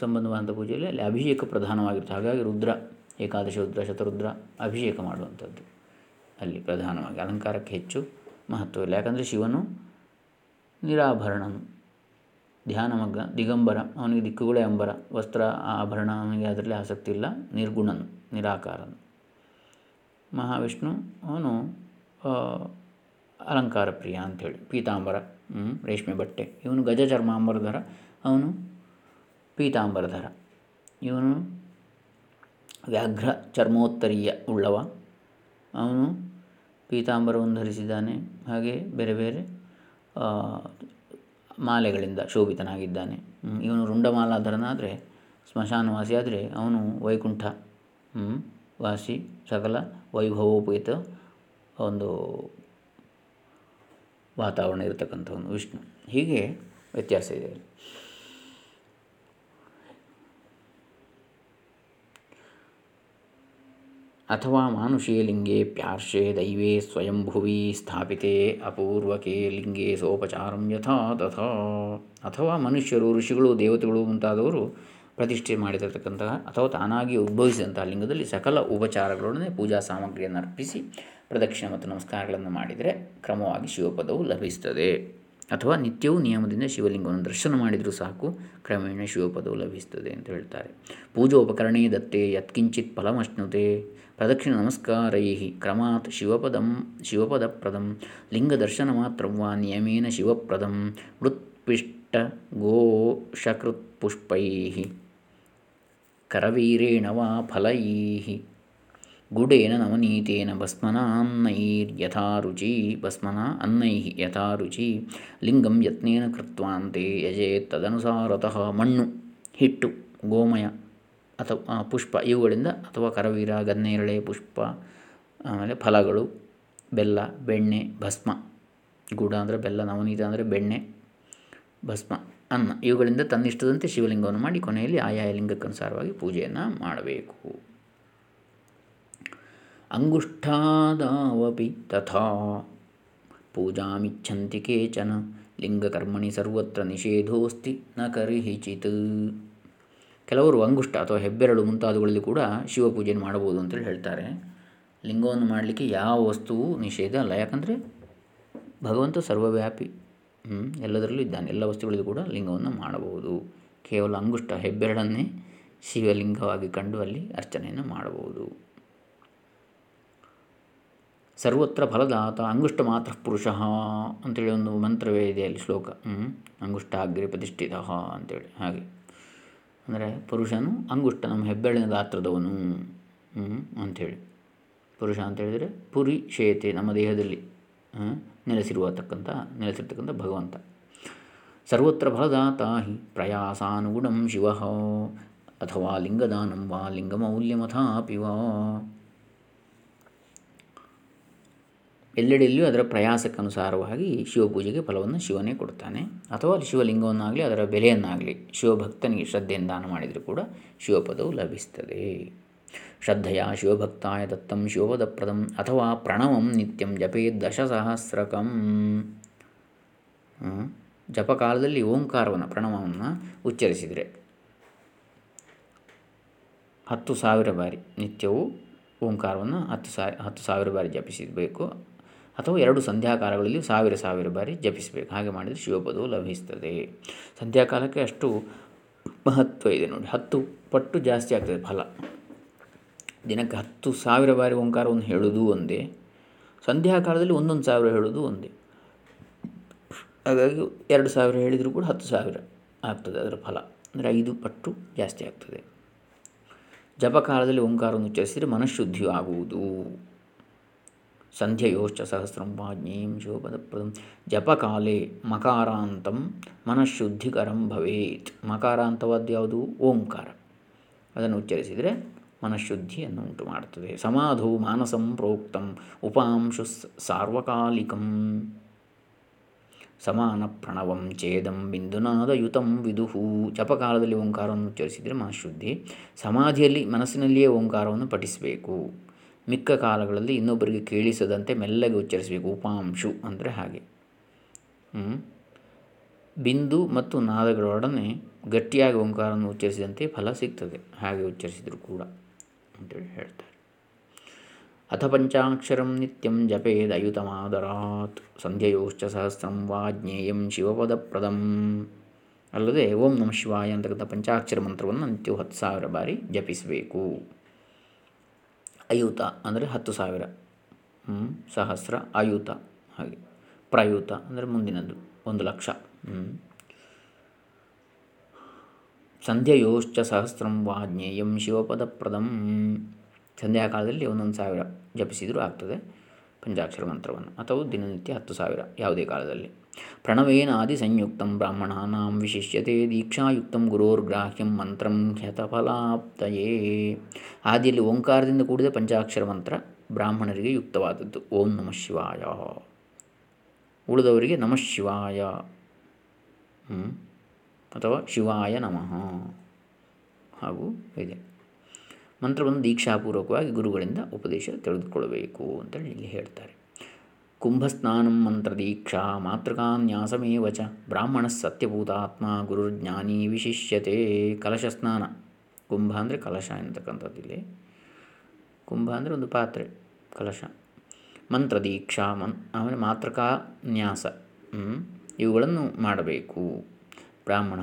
ಸಂಬಂಧವಾದಂಥ ಪೂಜೆಯಲ್ಲಿ ಅಲ್ಲಿ ಅಭಿಷೇಕ ಪ್ರಧಾನವಾಗಿರುತ್ತೆ. ಹಾಗಾಗಿ ರುದ್ರ, ಏಕಾದಶ ರುದ್ರ, ಶತರುದ್ರ ಅಭಿಷೇಕ ಮಾಡುವಂಥದ್ದು. ಅಲ್ಲಿ ಪ್ರಧಾನವಾಗಿ. ಅಲಂಕಾರಕ್ಕೆ ಹೆಚ್ಚು ಮಹತ್ವವಿಲ್ಲ ಯಾಕಂದರೆ ಶಿವನು ನಿರಾಭರಣನು. ಧ್ಯಾನಮಗ್ಗ ದಿಗಂಬರ, ಅವನಿಗೆ ದಿಕ್ಕುಗಳೇ ಅಂಬರ, ವಸ್ತ್ರ ಆಭರಣ, ಅವನಿಗೆ ಅದರಲ್ಲಿ ಆಸಕ್ತಿ ಇಲ್ಲ. ನಿರ್ಗುಣನು, ನಿರಾಕಾರನು. ಮಹಾವಿಷ್ಣು, ಅವನು ಅಲಂಕಾರ ಪ್ರಿಯ ಅಂಥೇಳಿ ಪೀತಾಂಬರ ರೇಷ್ಮೆ ಬಟ್ಟೆ. ಇವನು ಗಜ ಚರ್ಮಾಂಬರಧರ ಅವನು ಪೀತಾಂಬರಧರ ಇವನು ವ್ಯಾಘ್ರ ಚರ್ಮೋತ್ತರೀಯ ಉಳ್ಳವ. ಅವನು ಪೀತಾಂಬರವನ್ನು ಧರಿಸಿದ್ದಾನೆ. ಹಾಗೆ ಬೇರೆ ಬೇರೆ ಮಾಲೆಗಳಿಂದ ಶೋಭಿತನಾಗಿದ್ದಾನೆ. ಇವನು ರುಂಡಮಾಲಾಧರನಾದರೆ, ಸ್ಮಶಾನವಾಸಿ ಆದರೆ ಅವನು ವೈಕುಂಠ ವಾಸಿ, ಸಕಲ ವೈಭವೋಪೇತ ಒಂದು ವಾತಾವರಣ ಇರತಕ್ಕಂಥವನು ವಿಷ್ಣು. ಹೀಗೆ ವ್ಯತ್ಯಾಸ ಇದೆ ಅಥವಾ ಮಾನುಷೇ ಲಿಂಗೇ ಪ್ಯಾರ್ಷೆ ದೈವೇ ಸ್ವಯಂಭುವಿ ಸ್ಥಾಪಿತೆ ಅಪೂರ್ವಕೆ ಲಿಂಗೇ ಸೋಪಚಾರಂ ಯಥಾ ತಥಾ ಅಥವಾ ಮನುಷ್ಯರು ಋಷಿಗಳು ದೇವತೆಗಳು ಮುಂತಾದವರು ಪ್ರತಿಷ್ಠೆ ಮಾಡಿರತಕ್ಕಂತಹ ಅಥವಾ ತಾನಾಗಿ ಉದ್ಭವಿಸಿದಂತಹ ಲಿಂಗದಲ್ಲಿ ಸಕಲ ಉಪಚಾರಗಳೊಡನೆ ಪೂಜಾ ಸಾಮಗ್ರಿಯನ್ನು ಅರ್ಪಿಸಿ ಪ್ರದಕ್ಷಿಣೆ ಮತ್ತು ನಮಸ್ಕಾರಗಳನ್ನು ಮಾಡಿದರೆ ಕ್ರಮವಾಗಿ ಶಿವಪದವು ಲಭಿಸ್ತದೆ. ಅಥವಾ ನಿತ್ಯವೂ ನಿಯಮದಿಂದ ಶಿವಲಿಂಗವನ್ನು ದರ್ಶನ ಮಾಡಿದರೂ ಸಾಕು, ಕ್ರಮೇಣ ಶಿವಪದವು ಲಭಿಸ್ತದೆ ಅಂತ ಹೇಳ್ತಾರೆ. ಪೂಜೋಪಕರಣೇ ದತ್ತೆ, ಯತ್ಕಿಂಚಿತ್ ಫಲಮಶ್ನುತೆ, ಪ್ರದಕ್ಷಿಣ ನಮಸ್ಕಾರೈ ಕ್ರಮಾತ್ ಶಿವಪದಂ, ಶಿವಪದಪ್ರದಂ ಲಿಂಗದರ್ಶನ ಮಾತ್ರ ವಾ ನಿಯಮೇನ ಶಿವಪ್ರದಂ, ಮೃತ್ಪಿಷ್ಟ ಗೋಷಕೃತ್ಪುಷ್ಪೈ ಕರವೀರೇಣ ವಾ ಫಲೈ ಗುಡೇನ ನವನೀತೇನ ಭಸ್ಮನ ಅನ್ನೈರ್ಯಥಾ ರುಚಿ, ಭಸ್ಮನ ಅನ್ನೈ ಯಥಾ ರುಚಿ. ಲಿಂಗಂ ಯತ್ನೇನ ಕೃತ್ವಾಂತೆ ಯಜೇತ್ ತದನುಸಾರತಃ ಮಣ್ಣು, ಹಿಟ್ಟು, ಗೋಮಯ ಅಥವಾ ಪುಷ್ಪ ಇವುಗಳಿಂದ ಅಥವಾ ಕರವೀರ, ಗನ್ನೇರಳೆ, ಪುಷ್ಪ, ಆಮೇಲೆ ಫಲಗಳು, ಬೆಲ್ಲ, ಬೆಣ್ಣೆ, ಭಸ್ಮ. ಗುಡ ಅಂದರೆ ಬೆಲ್ಲ, ನವನೀತ ಅಂದರೆ ಬೆಣ್ಣೆ, ಭಸ್ಮ, ಅನ್ನ ಇವುಗಳಿಂದ ತನ್ನಿಷ್ಟದಂತೆ ಶಿವಲಿಂಗವನ್ನು ಮಾಡಿ ಕೊನೆಯಲ್ಲಿ ಆಯಾಯ ಲಿಂಗಕ್ಕನುಸಾರವಾಗಿ ಪೂಜೆಯನ್ನು ಮಾಡಬೇಕು. ಅಂಗುಷ್ಠಾದಾವಪಿ ತಥಾ. ಪೂಜಾಮಿಚ್ಛಂತಿ ಕೇಚನ, ಲಿಂಗಕರ್ಮಣಿ ಸರ್ವತ್ರ ನಿಷೇಧೋಸ್ತಿ ನ ಕರಿಹಿಚಿತ್. ಕೆಲವರು ಅಂಗುಷ್ಟ ಅಥವಾ ಹೆಬ್ಬೆರಳು ಮುಂತಾದವುಗಳಲ್ಲಿ ಕೂಡ ಶಿವಪೂಜೆಯನ್ನು ಮಾಡಬಹುದು ಅಂತೇಳಿ ಹೇಳ್ತಾರೆ. ಲಿಂಗವನ್ನು ಮಾಡಲಿಕ್ಕೆ ಯಾವ ವಸ್ತುವು ನಿಷೇಧ ಅಲ್ಲ. ಯಾಕಂದರೆ ಭಗವಂತ ಸರ್ವವ್ಯಾಪಿ ಎಲ್ಲದರಲ್ಲೂ ಇದ್ದಾನೆ. ಎಲ್ಲ ವಸ್ತುಗಳಲ್ಲೂ ಕೂಡ ಲಿಂಗವನ್ನು ಮಾಡಬಹುದು. ಕೇವಲ ಅಂಗುಷ್ಟ ಹೆಬ್ಬೆರಳನ್ನೇ ಶಿವಲಿಂಗವಾಗಿ ಕಂಡು ಅಲ್ಲಿ ಅರ್ಚನೆಯನ್ನು ಮಾಡಬಹುದು. ಸರ್ವತ್ರ ಫಲದಾತ ಅಂಗುಷ್ಟ ಮಾತ್ರ ಪುರುಷ ಅಂತೇಳಿ ಒಂದು ಮಂತ್ರವೇ ಇದೆ ಅಲ್ಲಿ ಶ್ಲೋಕ. ಅಂಗುಷ್ಟಾಗ್ರಿ ಪ್ರತಿಷ್ಠಿತ ಅಂತೇಳಿ. ಹಾಗೆ. ಅಂದರೆ ಪುರುಷನು ಅಂಗುಷ್ಟ ನಮ್ಮ ಹೆಬ್ಬೆಳಿನ ಗಾತ್ರದವನು. ಅಂಥೇಳಿ ಪುರುಷ ಅಂತ ಹೇಳಿದರೆ ಪುರಿ ಶೇತೆ ನಮ್ಮ ದೇಹದಲ್ಲಿ ನೆಲೆಸಿರುವತಕ್ಕಂಥ ನೆಲೆಸಿರ್ತಕ್ಕಂಥ ಭಗವಂತ. ಸರ್ವತ್ರ ಫಲದಾತ ಹಿ ಪ್ರಯಾಸಾನುಗುಣಂ ಶಿವ. ಅಥವಾ ಲಿಂಗದಾನಂ ವಾ ಲಿಂಗಮೌಲ್ಯಮಥಾಪಿ ವಾ ಎಲ್ಲೆಡೆಯಲ್ಲಿಯೂ ಅದರ ಪ್ರಯಾಸಕ್ಕನುಸಾರವಾಗಿ ಶಿವಪೂಜೆಗೆ ಫಲವನ್ನು ಶಿವನೇ ಕೊಡ್ತಾನೆ. ಅಥವಾ ಶಿವಲಿಂಗವನ್ನಾಗಲಿ, ಅದರ ಬೆಲೆಯನ್ನಾಗಲಿ ಶಿವಭಕ್ತನಿಗೆ ಶ್ರದ್ಧೆಯಿಂದ ದಾನ ಮಾಡಿದರೂ ಕೂಡ ಶಿವಪದವು ಲಭಿಸ್ತದೆ. ಶ್ರದ್ಧೆಯ ಶಿವಭಕ್ತಾಯ ದತ್ತಂ ಶಿವಪದಪ್ರದಂ ಅಥವಾ ಪ್ರಣವಂ ನಿತ್ಯಂ ಜಪೇ ದಶಸಹಸ್ರಕಂ. ಜಪಕಾಲದಲ್ಲಿ ಓಂಕಾರವನ್ನು, ಪ್ರಣವವನ್ನು ಉಚ್ಚರಿಸಿದರೆ ಹತ್ತು ಸಾವಿರ ಬಾರಿ ನಿತ್ಯವೂ ಓಂಕಾರವನ್ನು ಹತ್ತು ಸಾವಿರ ಹತ್ತು ಸಾವಿರ ಬಾರಿ ಜಪಿಸಬೇಕು ಅಥವಾ ಎರಡು ಸಂಧ್ಯಾಕಾಲಗಳಲ್ಲಿ ಸಾವಿರ ಸಾವಿರ ಬಾರಿ ಜಪಿಸಬೇಕು. ಹಾಗೆ ಮಾಡಿದರೆ ಶಿವಪದವು ಲಭಿಸ್ತದೆ. ಸಂಧ್ಯಾಕಾಲಕ್ಕೆ ಅಷ್ಟು ಮಹತ್ವ ಇದೆ ನೋಡಿ. ಹತ್ತು ಪಟ್ಟು ಜಾಸ್ತಿ ಆಗ್ತದೆ ಫಲ. ದಿನಕ್ಕೆ ಹತ್ತು ಸಾವಿರ ಬಾರಿ ಓಂಕಾರವನ್ನು ಹೇಳೋದು ಒಂದೇ. ಸಂಧ್ಯಾಕಾಲದಲ್ಲಿ ಒಂದೊಂದು ಸಾವಿರ ಹೇಳೋದು ಒಂದೇ. ಹಾಗಾಗಿ ಎರಡು ಸಾವಿರ ಹೇಳಿದರೂ ಕೂಡ ಹತ್ತು ಸಾವಿರ ಆಗ್ತದೆ ಅದರ ಫಲ. ಅಂದರೆ ಐದು ಪಟ್ಟು ಜಾಸ್ತಿ ಆಗ್ತದೆ. ಜಪಕಾಲದಲ್ಲಿ ಓಂಕಾರವನ್ನು ಉಚ್ಚರಿಸಿದರೆ ಮನಃಶುದ್ಧಿಯು ಆಗುವುದು. ಸಂಧ್ಯಯೋಶ್ಚ ಸಹಸ್ರಂ ವಾಜ್ಞೇಯಂ ಶಿವಪದಪ್ರದಂ. ಜಪಕಾಲೆ ಮಕಾರಾಂತಂ ಮನಃಶುದ್ಧಿಕರಂ ಭವೇತ್. ಮಕಾರಾಂತವಾದ ಯಾವುದು? ಓಂಕಾರ. ಅದನ್ನು ಉಚ್ಚರಿಸಿದರೆ ಮನಃಶುದ್ಧಿಯನ್ನು ಉಂಟು ಮಾಡುತ್ತದೆ. ಸಮಾಧೋ ಮಾನಸಂ ಪ್ರೋಕ್ತಂ ಉಪಾಂಶು ಸಾರ್ವಕಾಲಿಕಂ. ಸಮಾನ ಪ್ರಣವಂ ಛೇದಂ ಬಿಂದುನಾದಯುತಂ ವಿದುಹು. ಜಪಕಾಲದಲ್ಲಿ ಓಂಕಾರವನ್ನು ಉಚ್ಚರಿಸಿದರೆ ಮನಃಶುದ್ಧಿ. ಸಮಾಧಿಯಲ್ಲಿ, ಮನಸ್ಸಿನಲ್ಲಿಯೇ ಓಂಕಾರವನ್ನು ಪಠಿಸಬೇಕು. ಮಿಕ್ಕ ಕಾಲಗಳಲ್ಲಿ ಇನ್ನೊಬ್ಬರಿಗೆ ಕೇಳಿಸದಂತೆ ಮೆಲ್ಲಗೆ ಉಚ್ಚರಿಸಬೇಕು. ಉಪಾಂಶು ಅಂದರೆ ಹಾಗೆ. ಬಿಂದು ಮತ್ತು ನಾದಗಳೊಡನೆ ಗಟ್ಟಿಯಾಗಿ ಓಂಕಾರವನ್ನು ಉಚ್ಚರಿಸಿದಂತೆ ಫಲ ಸಿಗ್ತದೆ. ಹಾಗೆ ಉಚ್ಚರಿಸಿದರೂ ಕೂಡ ಅಂತೇಳಿ ಹೇಳ್ತಾರೆ. ಅಥ ಪಂಚಾಕ್ಷರಂ ನಿತ್ಯಂ ಜಪೇದ ಅಯುತಮಾದರಾತ್ ಸಂಧ್ಯಯೋಶ್ಚ ಸಹಸ್ರಂ ವಾ ಜ್ಞೇಯಂ ಶಿವಪದಪ್ರದಂ. ಅಲ್ಲದೆ ಓಂ ನಮ ಶಿವಾಯ ಅಂತಕ್ಕಂಥ ಪಂಚಾಕ್ಷರ ಮಂತ್ರವನ್ನು ನಿತ್ಯವೂ ಹತ್ತು ಸಾವಿರ ಬಾರಿ ಜಪಿಸಬೇಕು. ಅಯುತ ಅಂದರೆ ಹತ್ತು ಸಾವಿರ. ಸಹಸ್ರ ಅಯುತ ಹಾಗೆ. ಪ್ರಯುತ ಅಂದರೆ ಮುಂದಿನದ್ದು, ಒಂದು ಲಕ್ಷ. ಸಂಧ್ಯಯೋಶ್ಚ ಸಹಸ್ರಂ ವಾಜ್ಞೇಯಂ ಶಿವಪದಪ್ರದಂ. ಸಂಧ್ಯಾಕಾಲದಲ್ಲಿ ಒಂದೊಂದು ಸಾವಿರ ಜಪಿಸಿದರೂ ಆಗ್ತದೆ ಪಂಚಾಕ್ಷರ ಮಂತ್ರವನ್ನು. ಅಥವಾ ದಿನನಿತ್ಯ ಹತ್ತು ಸಾವಿರ ಯಾವುದೇ ಕಾಲದಲ್ಲಿ. ಪ್ರಣವೇನಾದಿ ಸಂಯುಕ್ತಂ ಬ್ರಾಹ್ಮಣಾನಾಂ ವಿಶಿಷ್ಯತೆ ದೀಕ್ಷಾಯುಕ್ತಂ ಗುರೋರ್ಗ್ರಾಹ್ಯಂ ಮಂತ್ರಂ ಹ್ಯತಫಲಾಪ್ತಯೇ ಆದಿಯಲ್ಲಿ ಓಂಕಾರದಿಂದ ಕೂಡಿದ ಪಂಚಾಕ್ಷರ ಮಂತ್ರ ಬ್ರಾಹ್ಮಣರಿಗೆ ಯುಕ್ತವಾದದ್ದು. ಓಂ ನಮಃ ಶಿವಾಯ. ಉಳಿದವರಿಗೆ ನಮಃ ಶಿವಾಯ. ಅಥವಾ ಶಿವಾಯ ನಮಃ. ಹಾಗೂ ಇದೆ. ಮಂತ್ರವನ್ನು ದೀಕ್ಷಾಪೂರ್ವಕವಾಗಿ ಗುರುಗಳಿಂದ ಉಪದೇಶ ತಿಳಿದುಕೊಳ್ಳಬೇಕು ಅಂತೇಳಿ ಇಲ್ಲಿ ಹೇಳ್ತಾರೆ. ಕುಂಭಸ್ನಾನಂ ಮಂತ್ರದೀಕ್ಷಾ ಮಾತೃಕಾನ್ಯಾಸಮೇವ ಚ. ಬ್ರಾಹ್ಮಣ ಸತ್ಯಭೂತಾತ್ಮ ಗುರುಜ್ಞಾನಿ ವಿಶಿಷ್ಯತೆ. ಕಲಶ ಸ್ನಾನ ಕುಂಭ ಅಂದರೆ ಕಲಶ ಇಲ್ಲಿ. ಕುಂಭ ಅಂದರೆ ಒಂದು ಪಾತ್ರೆ, ಕಲಶ. ಮಂತ್ರದೀಕ್ಷಾ, ಮನ್, ಆಮೇಲೆ ಮಾತೃಕಾನ್ಯಾಸ. ಇವುಗಳನ್ನು ಮಾಡಬೇಕು. ಬ್ರಾಹ್ಮಣ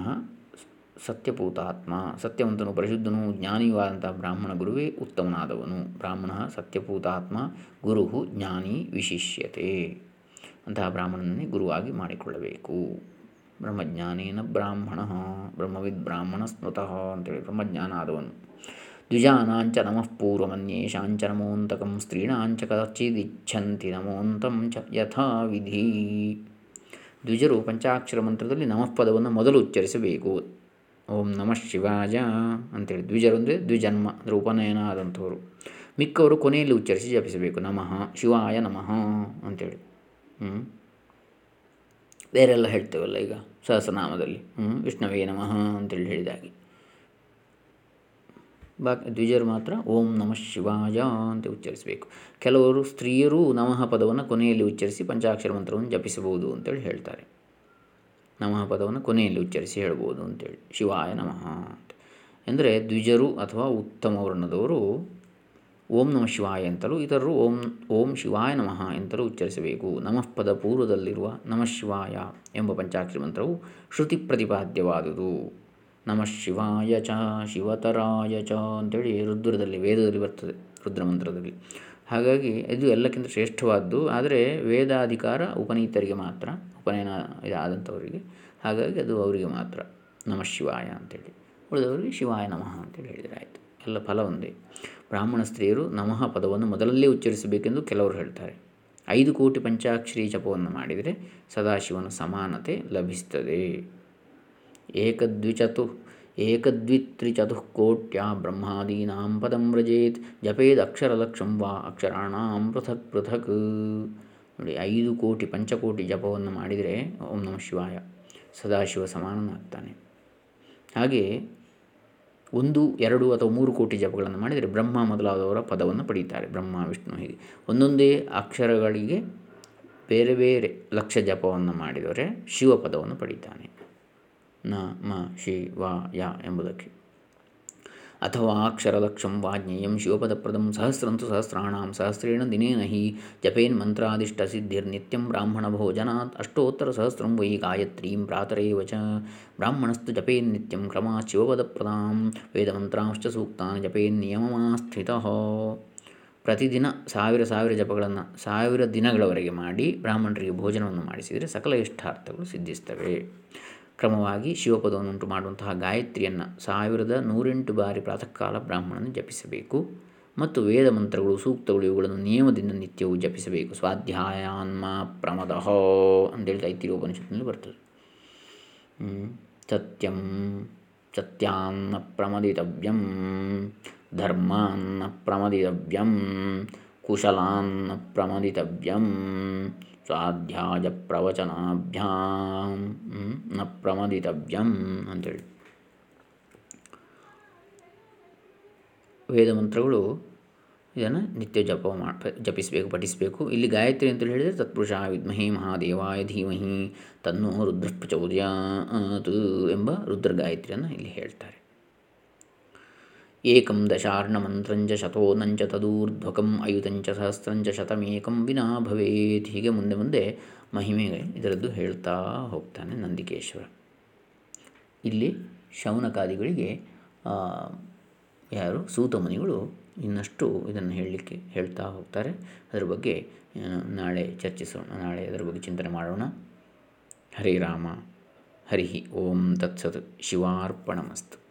ಸತ್ಯಪೂತಾತ್ಮ. ಸತ್ಯವಂತನು ಪರಿಶುದ್ಧನು ಜ್ಞಾನಿಯೂ ಆದಂಥ ಬ್ರಾಹ್ಮಣ ಗುರುವೇ ಉತ್ತಮನಾದವನು. ಬ್ರಾಹ್ಮಣ ಸತ್ಯಪೂತಾತ್ಮ ಗುರು ಜ್ಞಾನಿ ವಿಶಿಷ್ಯತೆ. ಅಂತಹ ಬ್ರಾಹ್ಮಣನನ್ನೇ ಗುರುವಾಗಿ ಮಾಡಿಕೊಳ್ಳಬೇಕು. ಬ್ರಹ್ಮಜ್ಞಾನೇನ ಬ್ರಾಹ್ಮಣ, ಬ್ರಹ್ಮವಿದ್ ಬ್ರಾಹ್ಮಣ ಸ್ಮೃತಃ ಅಂತೇಳಿ ಬ್ರಹ್ಮಜ್ಞಾನ ಆದವನು ದ್ವಿಜಾನಾಂಚ ನಮಃ ಪೂರ್ವಮನ್ಯೇಷಾಂಚ ನಮೋಂತಕಂ ಸ್ತ್ರೀಣಾಂಚ ಕಚಿದಿಚ್ಛಂತಿ ನಮೋಂತಂ ಚ ಯಥಾ ವಿಧಿ ದ್ವಿಜರು ಪಂಚಾಕ್ಷರ ಮಂತ್ರದಲ್ಲಿ ನಮಃ ಪದವನ್ನು ಮೊದಲು ಉಚ್ಚರಿಸಬೇಕು. ಓಂ ನಮಃ ಶಿವಾಯ ಅಂತೇಳಿ ದ್ವಿಜರು ಅಂದರೆ ದ್ವಿಜನ್ಮ, ಅಂದರೆ ಉಪನಯನ ಆದಂಥವರು. ಮಿಕ್ಕವರು ಕೊನೆಯಲ್ಲಿ ಉಚ್ಚರಿಸಿ ಜಪಿಸಬೇಕು, ನಮಃ ಶಿವಾಯ ನಮಃ ಅಂತೇಳಿ. ಹ್ಞೂ ಬೇರೆಲ್ಲ ಹೇಳ್ತೇವಲ್ಲ ಈಗ ಸಹಸ್ರನಾಮದಲ್ಲಿ. ಹ್ಞೂ ವಿಷ್ಣುವೇ ನಮಃ ಅಂತೇಳಿ ಹೇಳಿದಾಗೆ. ಬಾಕಿ, ದ್ವಿಜರು ಮಾತ್ರ ಓಂ ನಮಃ ಶಿವಾಯ ಅಂತ ಉಚ್ಚರಿಸಬೇಕು. ಕೆಲವರು ಸ್ತ್ರೀಯರು ನಮಃ ಪದವನ್ನು ಕೊನೆಯಲ್ಲಿ ಉಚ್ಚರಿಸಿ ಪಂಚಾಕ್ಷರ ಮಂತ್ರವನ್ನು ಜಪಿಸಬಹುದು ಅಂತೇಳಿ ಹೇಳ್ತಾರೆ. ನಮಃ ಪದವನ್ನು ಕೊನೆಯಲ್ಲಿ ಉಚ್ಚರಿಸಿ ಹೇಳ್ಬೋದು ಅಂತೇಳಿ. ಶಿವಾಯ ನಮಃ ಅಂತ. ಅಂದರೆ ದ್ವಿಜರು ಅಥವಾ ಉತ್ತಮ ವರ್ಣದವರು ಓಂ ನಮಃ ಶಿವಾಯ ಅಂತಲೂ ಇತರರು ಓಂ ಓಂ ಶಿವಾಯ ನಮಃ ಎಂತಲೂ ಉಚ್ಚರಿಸಬೇಕು. ನಮಃ ಪದ ಪೂರ್ವದಲ್ಲಿರುವ ನಮಃ ಶಿವಾಯ ಎಂಬ ಪಂಚಾಕ್ಷರಿ ಮಂತ್ರವು ಶ್ರುತಿ ಪ್ರತಿಪಾದ್ಯವಾದುದು. ನಮಃ ಶಿವಾಯ ಚ, ಶಿವತರಾಯ ಚ ಅಂತೇಳಿ ರುದ್ರದಲ್ಲಿ, ವೇದದಲ್ಲಿ ಬರ್ತದೆ ರುದ್ರಮಂತ್ರದಲ್ಲಿ ಹಾಗಾಗಿ ಇದು ಎಲ್ಲಕ್ಕಿಂತ ಶ್ರೇಷ್ಠವಾದ್ದು. ಆದರೆ ವೇದಾಧಿಕಾರ ಉಪನೀತರಿಗೆ ಮಾತ್ರ ಉಪನಯನ ಇದಾದಂಥವರಿಗೆ. ಹಾಗಾಗಿ ಅದು ಅವರಿಗೆ ಮಾತ್ರ. ನಮಃ ಶಿವಾಯ ಅಂತೇಳಿ. ಉಳಿದವರಿಗೆ ಶಿವಾಯ ನಮಃ ಅಂತೇಳಿ ಹೇಳಿದರೆ ಆಯಿತು ಎಲ್ಲ ಫಲ ಒಂದೇ. ಬ್ರಾಹ್ಮಣ ಸ್ತ್ರೀಯರು ನಮಃ ಪದವನ್ನು ಮೊದಲಲ್ಲೇ ಉಚ್ಚರಿಸಬೇಕೆಂದು ಕೆಲವರು ಹೇಳ್ತಾರೆ. ಐದು ಕೋಟಿ ಪಂಚಾಕ್ಷರಿ ಜಪವನ್ನು ಮಾಡಿದರೆ ಸದಾಶಿವನ ಸಮಾನತೆ ಲಭಿಸ್ತದೆ ಏಕದ್ವಿಚತು ಏಕದ್ವಿತ್ರಿಚತುಃಕೋಟ್ಯ ಬ್ರಹ್ಮಾದೀನಾಂ ಪದಂ ವ್ರಜೇತ್. ಜಪೇದ್ ಅಕ್ಷರಲಕ್ಷಂ ವಾ ಅಕ್ಷರಾಣಾಂ ಪೃಥಕ್ ಪೃಥಕ್. ನೋಡಿ, ಐದು ಕೋಟಿ ಪಂಚಕೋಟಿ ಜಪವನ್ನು ಮಾಡಿದರೆ ಓಂ ನಮಃ ಶಿವಾಯ, ಸದಾಶಿವ ಸಮಾನನಾಗ್ತಾನೆ. ಹಾಗೆ ಒಂದು, ಎರಡು ಅಥವಾ ಮೂರು ಕೋಟಿ ಜಪಗಳನ್ನು ಮಾಡಿದರೆ ಬ್ರಹ್ಮ ಮೊದಲಾದವರ ಪದವನ್ನು ಪಡೀತಾರೆ, ಬ್ರಹ್ಮ, ವಿಷ್ಣು ಹೀಗೆ. ಒಂದೊಂದೇ ಅಕ್ಷರಗಳಿಗೆ ಬೇರೆ ಬೇರೆ ಲಕ್ಷ ಜಪವನ್ನು ಮಾಡಿದರೆ ಶಿವ ಪದವನ್ನು ಪಡೀತಾನೆ. ನ ಮ ಶಿ ವ ಯ ಎಂಬುದಕ್ಕೆ. ಅಥವಾ ಅಕ್ಷರಲಕ್ಷಂ ವಾಜ್ಞೇಯಂ ಶಿವಪದಪ್ರದಂ ಸಹಸ್ರಂತು ಸಹಸ್ರಾಣಾಂ ಸಹಸ್ರೇಣ ದಿನೇನ ಹಿ ಜಪೇನ್ ಮಂತ್ರಾದಿಷ್ಟ ಸಿದ್ಧಿರ್ನಿತ್ಯಂ ಬ್ರಾಹ್ಮಣ ಭೋಜನಾತ್ ಅಷ್ಟೋತ್ತರ ಸಹಸ್ರಂ ವೈ ಗಾಯತ್ರೀಂ ಪ್ರಾತರೇವ ಬ್ರಾಹ್ಮಣಸ್ತು ಜಪೇನ್ ನಿತ್ಯಂ ಕ್ರಮಾತ್ ಶಿವಪದಪ್ರದಾಂ ವೇದಮಂತ್ರಾಂಶ್ಚ ಸೂಕ್ತಾನ್ ಜಪೇನ್ ನಿಯಮಮಾಸ್ಥಿತಃ ಪ್ರತಿದಿನ ಸಾವಿರ ಸಾವಿರ ಜಪಗಳನ್ನು, ಸಾವಿರ ದಿನಗಳವರೆಗೆ ಮಾಡಿ, ಬ್ರಾಹ್ಮಣರಿಗೆ ಭೋಜನವನ್ನು ಮಾಡಿಸಿದರೆ ಸಕಲ ಇಷ್ಟಾರ್ಥಗಳು ಸಿದ್ಧಿಸ್ತವೆ। ಕ್ರಮವಾಗಿ ಶಿವಪದವನ್ನುಂಟು ಮಾಡುವಂತಹ ಗಾಯತ್ರಿಯನ್ನು ಸಾವಿರದ ನೂರೆಂಟು ಬಾರಿ ಪ್ರಾತಃ ಕಾಲ ಬ್ರಾಹ್ಮಣನ ಜಪಿಸಬೇಕು. ಮತ್ತು ವೇದ ಮಂತ್ರಗಳು, ಸೂಕ್ತಗಳು ಇವುಗಳನ್ನು ನಿಯಮದಿಂದ ನಿತ್ಯವೂ ಜಪಿಸಬೇಕು. ಸ್ವಾಧ್ಯಾಯಾನ್ಮ ಪ್ರಮದಹೋ ಅಂತೇಳಿ ತೈತಿರಿ ಉಪನಿಷತ್ತಿನಲ್ಲಿ ಬರ್ತದೆ. ಸತ್ಯಂ, ಸತ್ಯಾನ್ನ ಪ್ರಮದಿತವ್ಯಂ, ಧರ್ಮಾನ್ನ ಪ್ರಮದಿತವ್ಯಂ, ಕುಶಲಾನ್ನ ಪ್ರಮದಿತವ್ಯಂ ಸ್ವಾಧ್ಯಾಯ ಪ್ರವಚನಾಭ್ಯಾಂ ನ ಪ್ರಮದಿತವ್ಯಂ ಅಂತೇಳಿ. ವೇದ ಮಂತ್ರಗಳು ಇದನ್ನು ನಿತ್ಯ ಜಪ ಮಾಡಿ, ಜಪಿಸಬೇಕು, ಪಠಿಸಬೇಕು. ಇಲ್ಲಿ ಗಾಯತ್ರಿ ಅಂತೇಳಿ ಹೇಳಿದರೆ ತತ್ಪುರುಷ ವಿದ್ಮಹಿ ಮಹಾದೇವಾಯ ಧೀಮಹಿ ತನ್ನೋ ರುದ್ರ ಎಂಬ ರುದ್ರ ಗಾಯತ್ರಿಯನ್ನು ಇಲ್ಲಿ ಹೇಳ್ತಾರೆ. ಏಕಂ ದಶಾರ್ಣಮಂತ್ರಂಚ ಶತೋನಂಚ ತದೂರ್ಧ್ವಕಂ ಅಯುತಂಚ ಸಹಸ್ರಂಚ ಶತಮೇಕಂ ವಿನಾ ಭವೇತ್ ಹೀಗೆ ಮುಂದೆ ಮುಂದೆ ಮಹಿಮೆ ಇದರದ್ದು ಹೇಳ್ತಾ ಹೋಗ್ತಾನೆ ನಂದಿಕೇಶ್ವರ. ಇಲ್ಲಿ ಶೌನಕಾದಿಗಳಿಗೆ ಯಾರು? ಸೂತಮುನಿಗಳು ಇನ್ನಷ್ಟು ಇದನ್ನು ಹೇಳಲಿಕ್ಕೆ ಹೇಳ್ತಾ ಹೋಗ್ತಾರೆ. ಅದರ ಬಗ್ಗೆ ನಾಳೆ ಚರ್ಚಿಸೋಣ, ನಾಳೆ ಅದರ ಬಗ್ಗೆ ಚಿಂತನೆ ಮಾಡೋಣ. ಹರೇ ರಾಮ, ಹರಿ ಓಂ ತತ್ಸತ್, ಶಿವಾರ್ಪಣಮಸ್ತು.